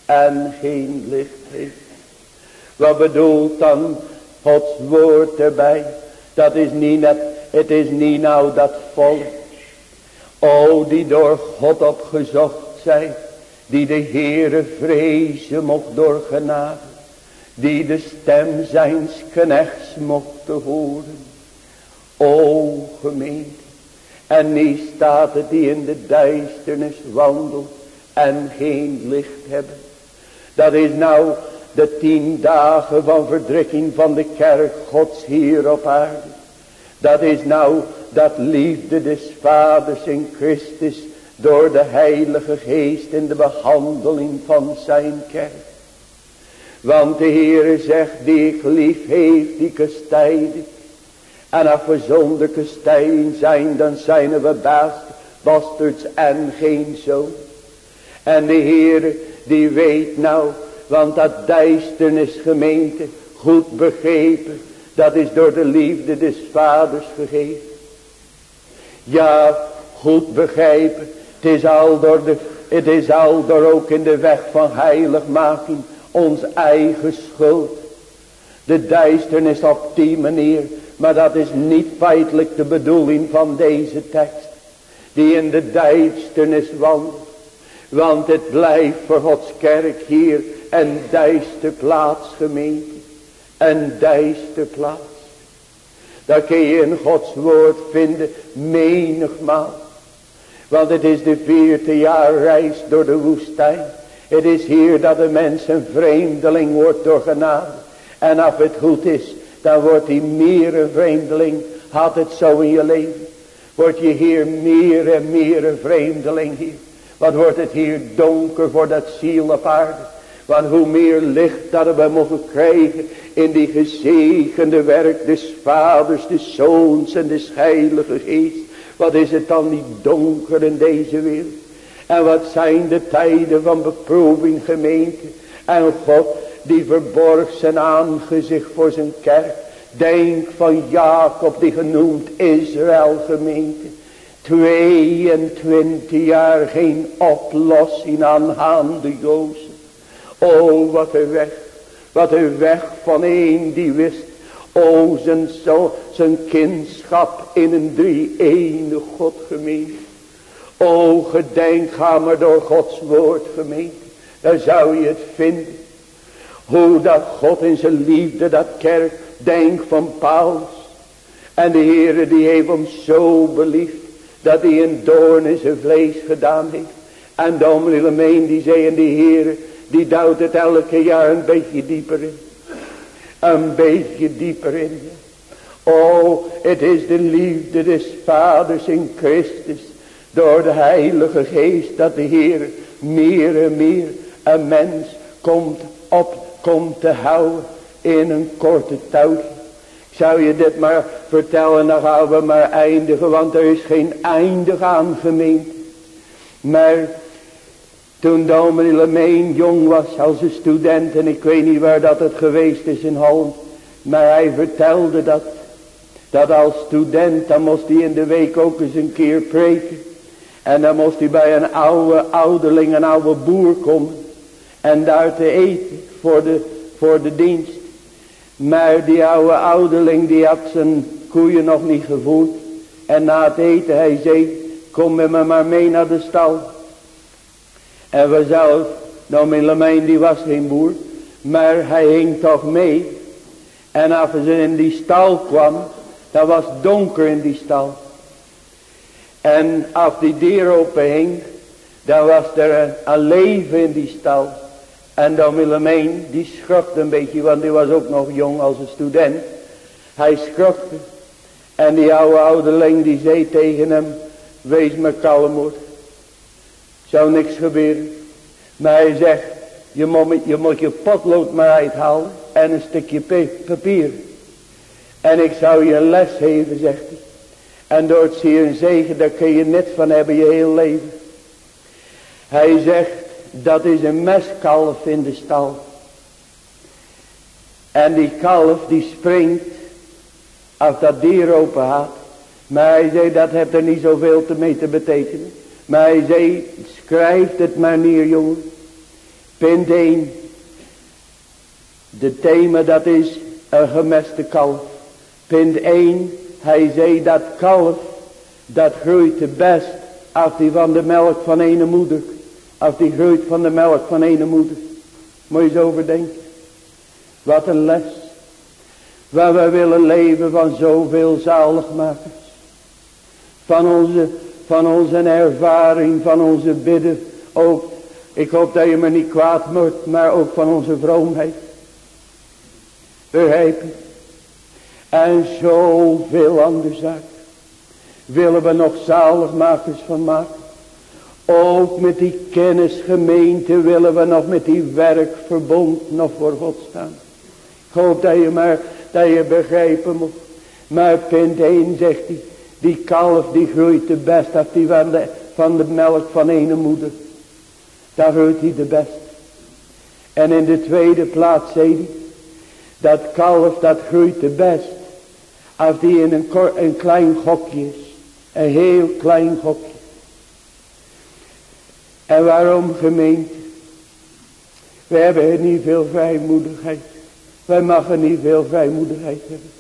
En geen licht heeft. Wat bedoelt dan Gods woord erbij? Dat is niet net, het is niet nou dat volk. O die door God opgezocht zijn. Die de Heere vrezen mocht door genade. Die de stem zijns knechts mocht horen. O gemeente. En niet staat die in de duisternis wandelt. En geen licht hebben. Dat is nou de tien dagen van verdrukking van de kerk gods hier op aarde. Dat is nou dat liefde des vaders in Christus door de heilige geest in de behandeling van zijn kerk. Want de Heere zegt die ik lief heeft die kastijdig. En als we zonder kastijding zijn dan zijn we best bastards en geen zoon. En de Heere die weet nou want dat duisternis gemeente, goed begrepen, dat is door de liefde des vaders gegeven. Ja, goed begrijpen, het is al door de, het is al door ook in de weg van heiligmaking, ons eigen schuld. De duisternis op die manier, maar dat is niet feitelijk de bedoeling van deze tekst. Die in de duisternis wandelt. Want het blijft voor Gods kerk hier een duister plaats gemeente. Een duister plaats. Dat kun je in Gods woord vinden menigmaal. Want het is de vierde jaar reis door de woestijn. Het is hier dat de mens een vreemdeling wordt door genade. En als het goed is, dan wordt hij meer een vreemdeling. Had het zo in je leven. Word je hier meer en meer een vreemdeling hier. Wat wordt het hier donker voor dat ziel op aarde. Want hoe meer licht dat we mogen krijgen in die gezegende werk des vaders, des zoons en des heilige geest. Wat is het dan niet donker in deze wereld. En wat zijn de tijden van beproeving gemeente. En God die verborg zijn aangezicht voor zijn kerk. Denk van Jacob die genoemd Israël gemeente. 22 jaar geen oplossing aangaande Jozef. Oh, wat een weg. Wat een weg van een die wist. O, zijn, zo, zijn kindschap in een drie-ene God gemeente. O, gedenk, ga maar door Gods woord gemeente. Daar zou je het vinden. Hoe dat God in zijn liefde, dat kerk, denk van Paulus. En de Heere die heeft hem zo beliefd. Dat hij een doorn in zijn vlees gedaan heeft. En de Lemeen die zei en de Heere die duwt het elke jaar een beetje dieper in. Een beetje dieper in. Oh, het is de liefde des vaders in Christus. Door de heilige geest dat de Heer meer en meer een mens komt op, komt te houden in een korte touwtje. Zou je dit maar vertellen, dan gaan we maar eindigen, want er is geen einde aan gemeente. Maar toen dominee Lemeen jong was als een student. En ik weet niet waar dat het geweest is in Holland. Maar hij vertelde dat. Dat als student dan moest hij in de week ook eens een keer preken. En dan moest hij bij een oude ouderling, een oude boer komen. En daar te eten voor de, voor de dienst. Maar die oude ouderling die had zijn koeien nog niet gevoerd. En na het eten hij zei, kom met me maar mee naar de stal. En vanzelf, nou mijn die was geen boer. Maar hij hing toch mee. En als ze in die stal kwam. Dan was donker in die stal. En als die deur open hing. Dan was er een, leven in die stal. En dan Willemijn, die schrokte een beetje, want die was ook nog jong als een student. Hij schrokte. En die oude ouderling die zei tegen hem, wees me kalm hoor. Zou niks gebeuren. Maar hij zegt, je moet, je moet je potlood maar uithalen en een stukje papier. En ik zou je les geven, zegt hij. En door het zien zegen, daar kun je net van hebben je heel leven. Hij zegt, dat is een meskalf in de stal. En die kalf die springt, als dat dier open gaat. Maar hij zei, dat heeft er niet zoveel te mee te betekenen. Maar hij zei, schrijf het maar neer jongen. Punt 1. De thema dat is een gemeste kalf. Punt 1. Hij zei dat kalf. Dat groeit het best. Als die van de melk van een moeder. Als die groeit van de melk van een moeder. Moet je eens overdenken. Wat een les. Waar wij willen leven van zoveel zaligmakers. Van onze, van onze ervaring, van onze bidden. Ook ik hoop dat je me niet kwaad wordt, maar ook van onze vroomheid. Begrijp je? En zoveel andere zaken. Willen we nog zaligmakers van maken. Ook met die kennisgemeente willen we nog met die werkverbond nog voor God staan. Ik hoop dat je maar, dat je begrijpen moet. Maar punt 1 zegt hij, die kalf die groeit de best af die van de, van de melk van ene moeder. Daar groeit hij de best. En in de tweede plaats zei hij. Dat kalf dat groeit de best. Als die in een, een klein gokje is. Een heel klein gokje. En waarom gemeente? We hebben niet veel vrijmoedigheid. Wij mogen niet veel vrijmoedigheid hebben.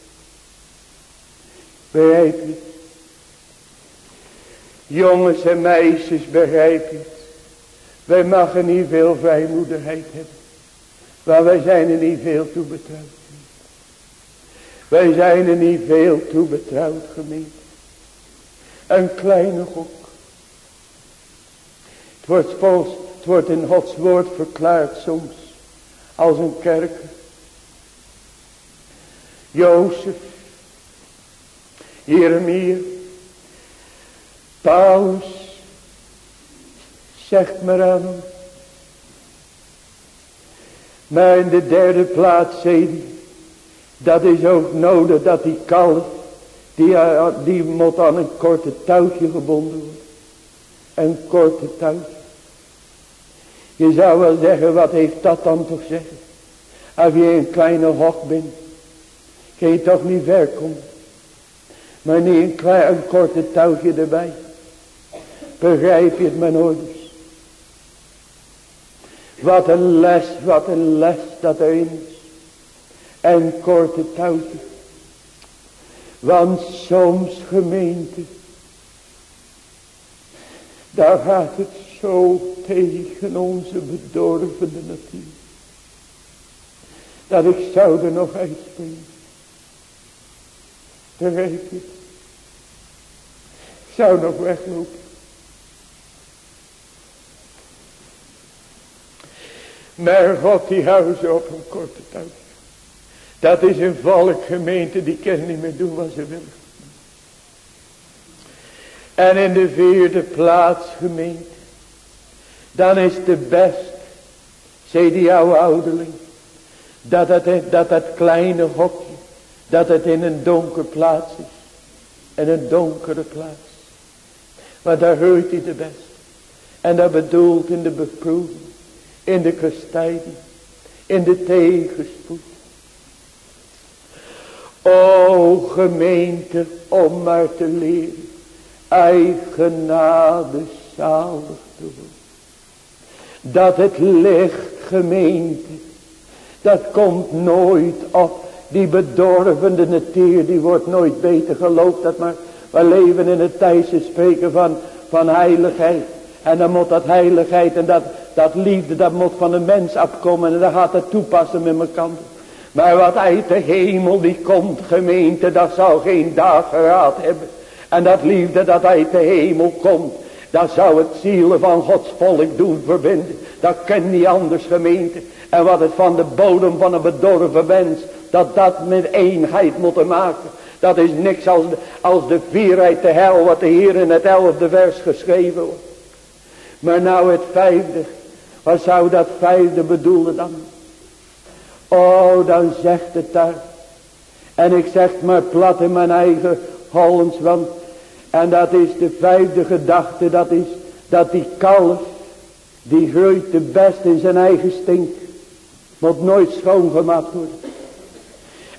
Begrijp je? Jongens en meisjes begrijp je? Wij mogen niet veel vrijmoedigheid hebben. Maar wij zijn er niet veel toe betrouwd. Wij zijn er niet veel toe betrouwd gemeente. Een kleine gok. Het wordt, het wordt in Gods woord verklaard soms. Als een kerk. Jozef. Jeremia. Paulus. Zegt maar aan. Maar in de derde plaats zei. Dat is ook nodig dat die kalf. Die, eh, die moet aan een korte touwtje gebonden worden. Een korte touwtje. Je zou wel zeggen, wat heeft dat dan toch zeggen? Als je een kleine hok bent. Kun je toch niet ver komen. Maar niet een, klein, een korte touwtje erbij. Begrijp je het mijn ouders? Wat een les, wat een les dat erin is. En korte touwtjes. Want soms gemeente. Daar gaat het zo tegen onze bedorvende natuur. Dat ik zou er nog uitspringen. Begrijp je? Ik zou nog weglopen. Maar God die ze op een korte tijd. Dat is een volkgemeente die kan niet meer doen wat ze willen. En in de vierde plaats gemeente. Dan is de best. Zei die oude ouderling. Dat het, dat het kleine hokje. Dat het in een donker plaats is. In een donkere plaats. Maar daar hoort hij de best. En dat bedoelt in de beproeving in de kastijding, in de tegenspoed. O gemeente, om maar te leren, eigenade zalig te worden. Dat het licht, gemeente, dat komt nooit op. Die bedorvende natuur, die wordt nooit beter geloofd. Dat maar, we leven in het tijdse spreken van, van heiligheid. En dan moet dat heiligheid en dat, dat liefde, dat moet van een mens afkomen. En dan gaat het toepassen met mijn kant. Maar wat uit de hemel die komt, gemeente, dat zal geen dag gehad hebben. En dat liefde dat uit de hemel komt. Dat zou het zielen van Gods volk doen verbinden. Dat kan niet anders gemeente. En wat het van de bodem van een bedorven mens. Dat dat met eenheid moeten maken. Dat is niks als de, als de vierheid te hel. Wat de Heer in het elfde vers geschreven wordt. Maar nou het vijfde. Wat zou dat vijfde bedoelen dan? Oh dan zegt het daar. En ik zeg maar plat in mijn eigen Hollands. Want en dat is de vijfde gedachte. Dat is dat die kalf. Die groeit de best in zijn eigen stink. Moet nooit schoongemaakt worden.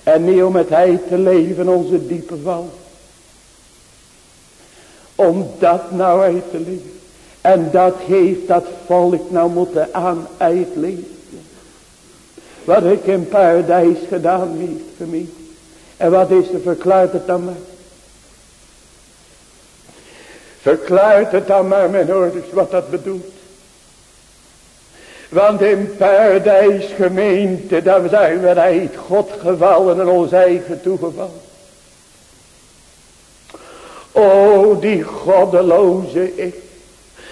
En niet om het hij te leven onze diepe val. Om dat nou uit te leven. En dat heeft dat volk nou moeten aan uitleven. Wat ik in paradijs gedaan heeft voor mij. En wat is er verklaart het dan maar. Verklaart het dan maar mijn ouders wat dat bedoelt. Want in paradijs gemeente, dan zijn we uit God gevallen en ons eigen toegevallen. O, die goddeloze ik.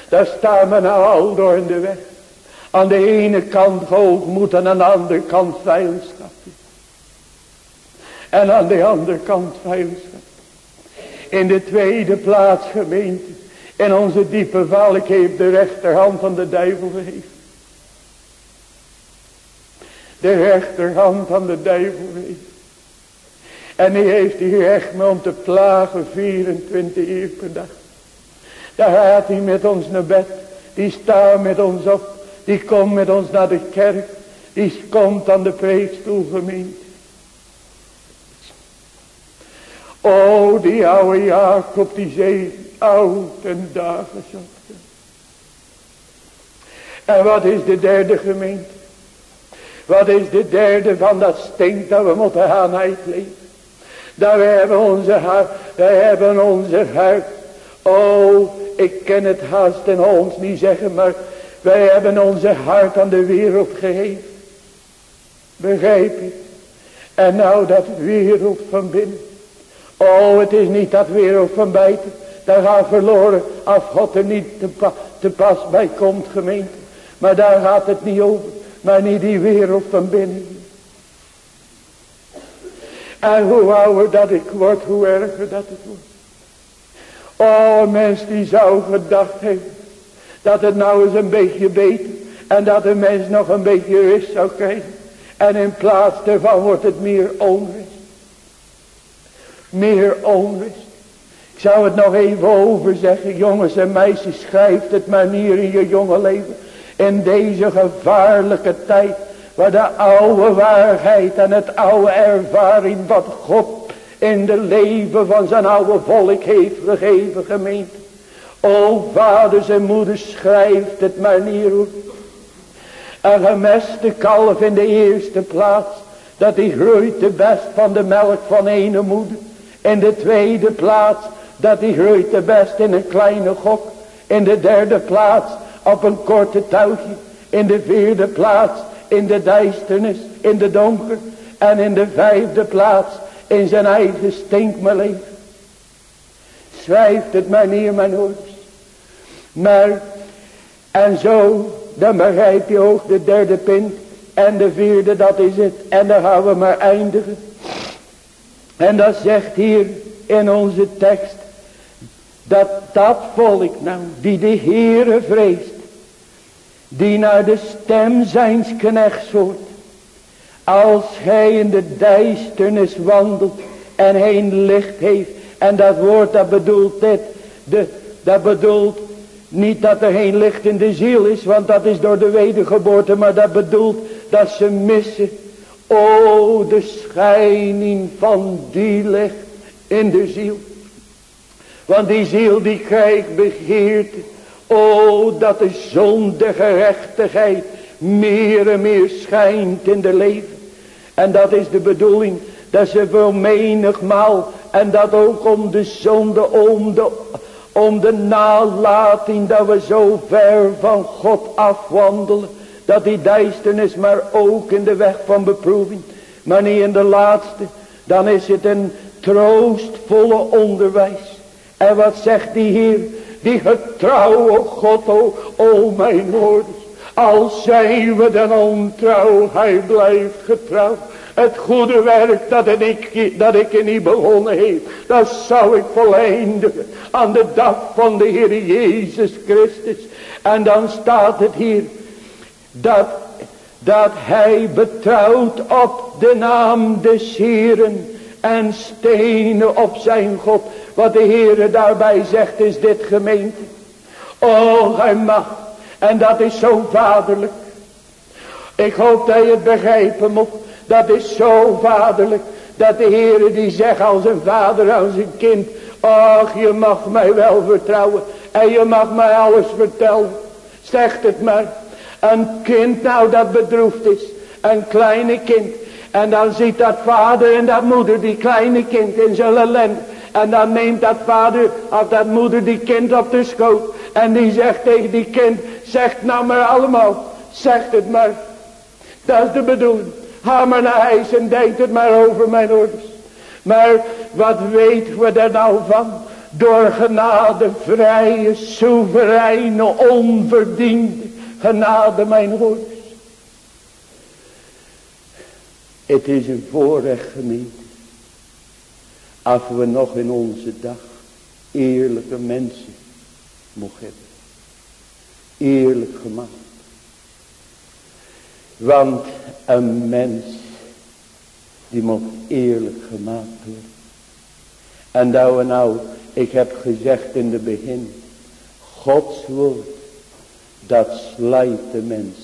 Daar staan we nou al door in de weg. Aan de ene kant hoogmoed en aan de andere kant vijandschap. En aan de andere kant vijandschap. In de tweede plaats gemeente. In onze diepe val, ik heb de rechterhand van de duivel gegeven. De rechterhand van de duivel gegeven. En die heeft die recht me om te plagen 24 uur per dag. Daar gaat hij met ons naar bed. Die staat met ons op. Die komt met ons naar de kerk. Die komt aan de preekstoel gemeente. Oh, die oude Jacob, die zee, oud en zat. En wat is de derde gemeente? Wat is de derde van dat stink dat we moeten gaan uitleven? Dat we hebben onze hart, we hebben onze hart. Oh, ik ken het haast en ons niet zeggen, maar wij hebben onze hart aan de wereld gegeven. Begrijp je? En nou dat wereld van binnen. Oh, het is niet dat wereld van buiten. Daar gaat verloren als God er niet te, te pas bij komt gemeente. Maar daar gaat het niet over. Maar niet die wereld van binnen. En hoe ouder dat ik word, hoe erger dat het wordt. Oh, mens die zou gedacht hebben. Dat het nou eens een beetje beter. En dat de mens nog een beetje rust zou krijgen. En in plaats daarvan wordt het meer onrust. Meer onrust. Ik zou het nog even over zeggen. Jongens en meisjes, schrijft het maar neer in je jonge leven. In deze gevaarlijke tijd. Waar de oude waarheid en het oude ervaring wat God in de leven van zijn oude volk heeft gegeven gemeente. O vaders en moeders schrijft het maar neer. Een gemeste kalf in de eerste plaats. Dat die groeit de best van de melk van ene moeder. In de tweede plaats. Dat die groeit de best in een kleine gok. In de derde plaats op een korte touwtje. In de vierde plaats in de duisternis, in de donker. En in de vijfde plaats in zijn eigen stinkmeleven. Schrijft het maar neer mijn ouders. Maar, en zo, dan begrijp je ook de derde punt. En de vierde, dat is het. En dan gaan we maar eindigen. En dat zegt hier in onze tekst. Dat dat volk nou, die de Heere vreest. Die naar de stem zijns knechts hoort. Als hij in de duisternis wandelt en geen licht heeft. En dat woord dat bedoelt dit. Dat bedoelt niet dat er geen licht in de ziel is. Want dat is door de wedergeboorte. Maar dat bedoelt dat ze missen. O de schijning van die licht in de ziel. Want die ziel die krijgt begeert. O dat de zonde gerechtigheid meer en meer schijnt in de leven. En dat is de bedoeling. Dat ze wel menigmaal. En dat ook om de zonde. Om de, om de nalating. Dat we zo ver van God afwandelen. Dat die duisternis maar ook in de weg van beproeving. Maar niet in de laatste. Dan is het een troostvolle onderwijs. En wat zegt die Heer? Die getrouwe God, o, o mijn hoorders. Al zijn we dan ontrouw, hij blijft getrouw. Het goede werk dat ik, dat ik in u begonnen heb. Dat zou ik voleindigen aan de dag van de Heer Jezus Christus. En dan staat het hier. Dat, dat hij betrouwt op de naam des Heeren. En stenen op zijn God. Wat de Heer daarbij zegt is dit gemeente. Oh hij mag. En dat is zo vaderlijk. Ik hoop dat je het begrijpen moet. Dat is zo vaderlijk. Dat de Heer die zegt als een vader aan zijn kind. Ach je mag mij wel vertrouwen. En je mag mij alles vertellen. Zegt het maar. Een kind nou dat bedroefd is. Een kleine kind. En dan ziet dat vader en dat moeder die kleine kind in zijn ellende. En dan neemt dat vader of dat moeder die kind op de schoot. En die zegt tegen die kind. Zegt nou maar allemaal. Zegt het maar. Dat is de bedoeling. Ga maar naar huis en denk het maar over mijn orders. Maar wat weten we daar nou van? Door genade, vrije, soevereine, onverdiende genade, mijn orders. Het is een voorrecht gemeente. Als we nog in onze dag eerlijke mensen mogen hebben. Eerlijk gemaakt. Want een mens die moet eerlijk gemaakt worden. En dat we nou, ik heb gezegd in het begin, Gods woord, dat slijt de mens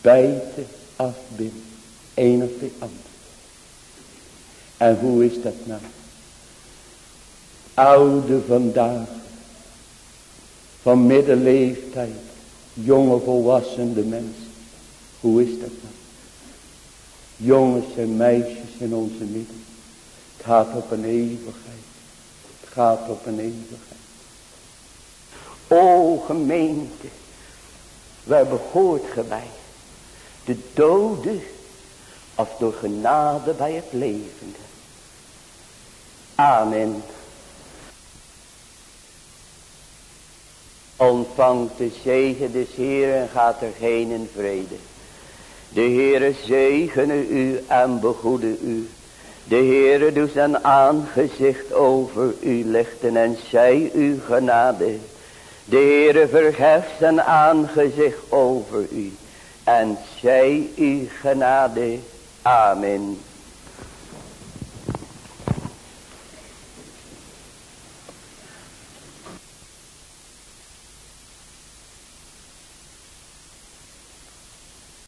bijten af binnen, een of de ander. En hoe is dat nou? Oude vandaag, van middenleeftijd, jonge volwassene mensen. Hoe is dat nou? Jongens en meisjes in onze midden. Het gaat op een eeuwigheid. Het gaat op een eeuwigheid. O gemeente. Waar behoort ge bij? De dode of door genade bij het levende. Amen. Ontvangt de zegen des Heeren en gaat er heen in vrede. De Heere zegene u en begoede u. De Heere doet zijn aangezicht over u lichten en zij u genade. De Heere verheft zijn aangezicht over u en zij u genade. Amen.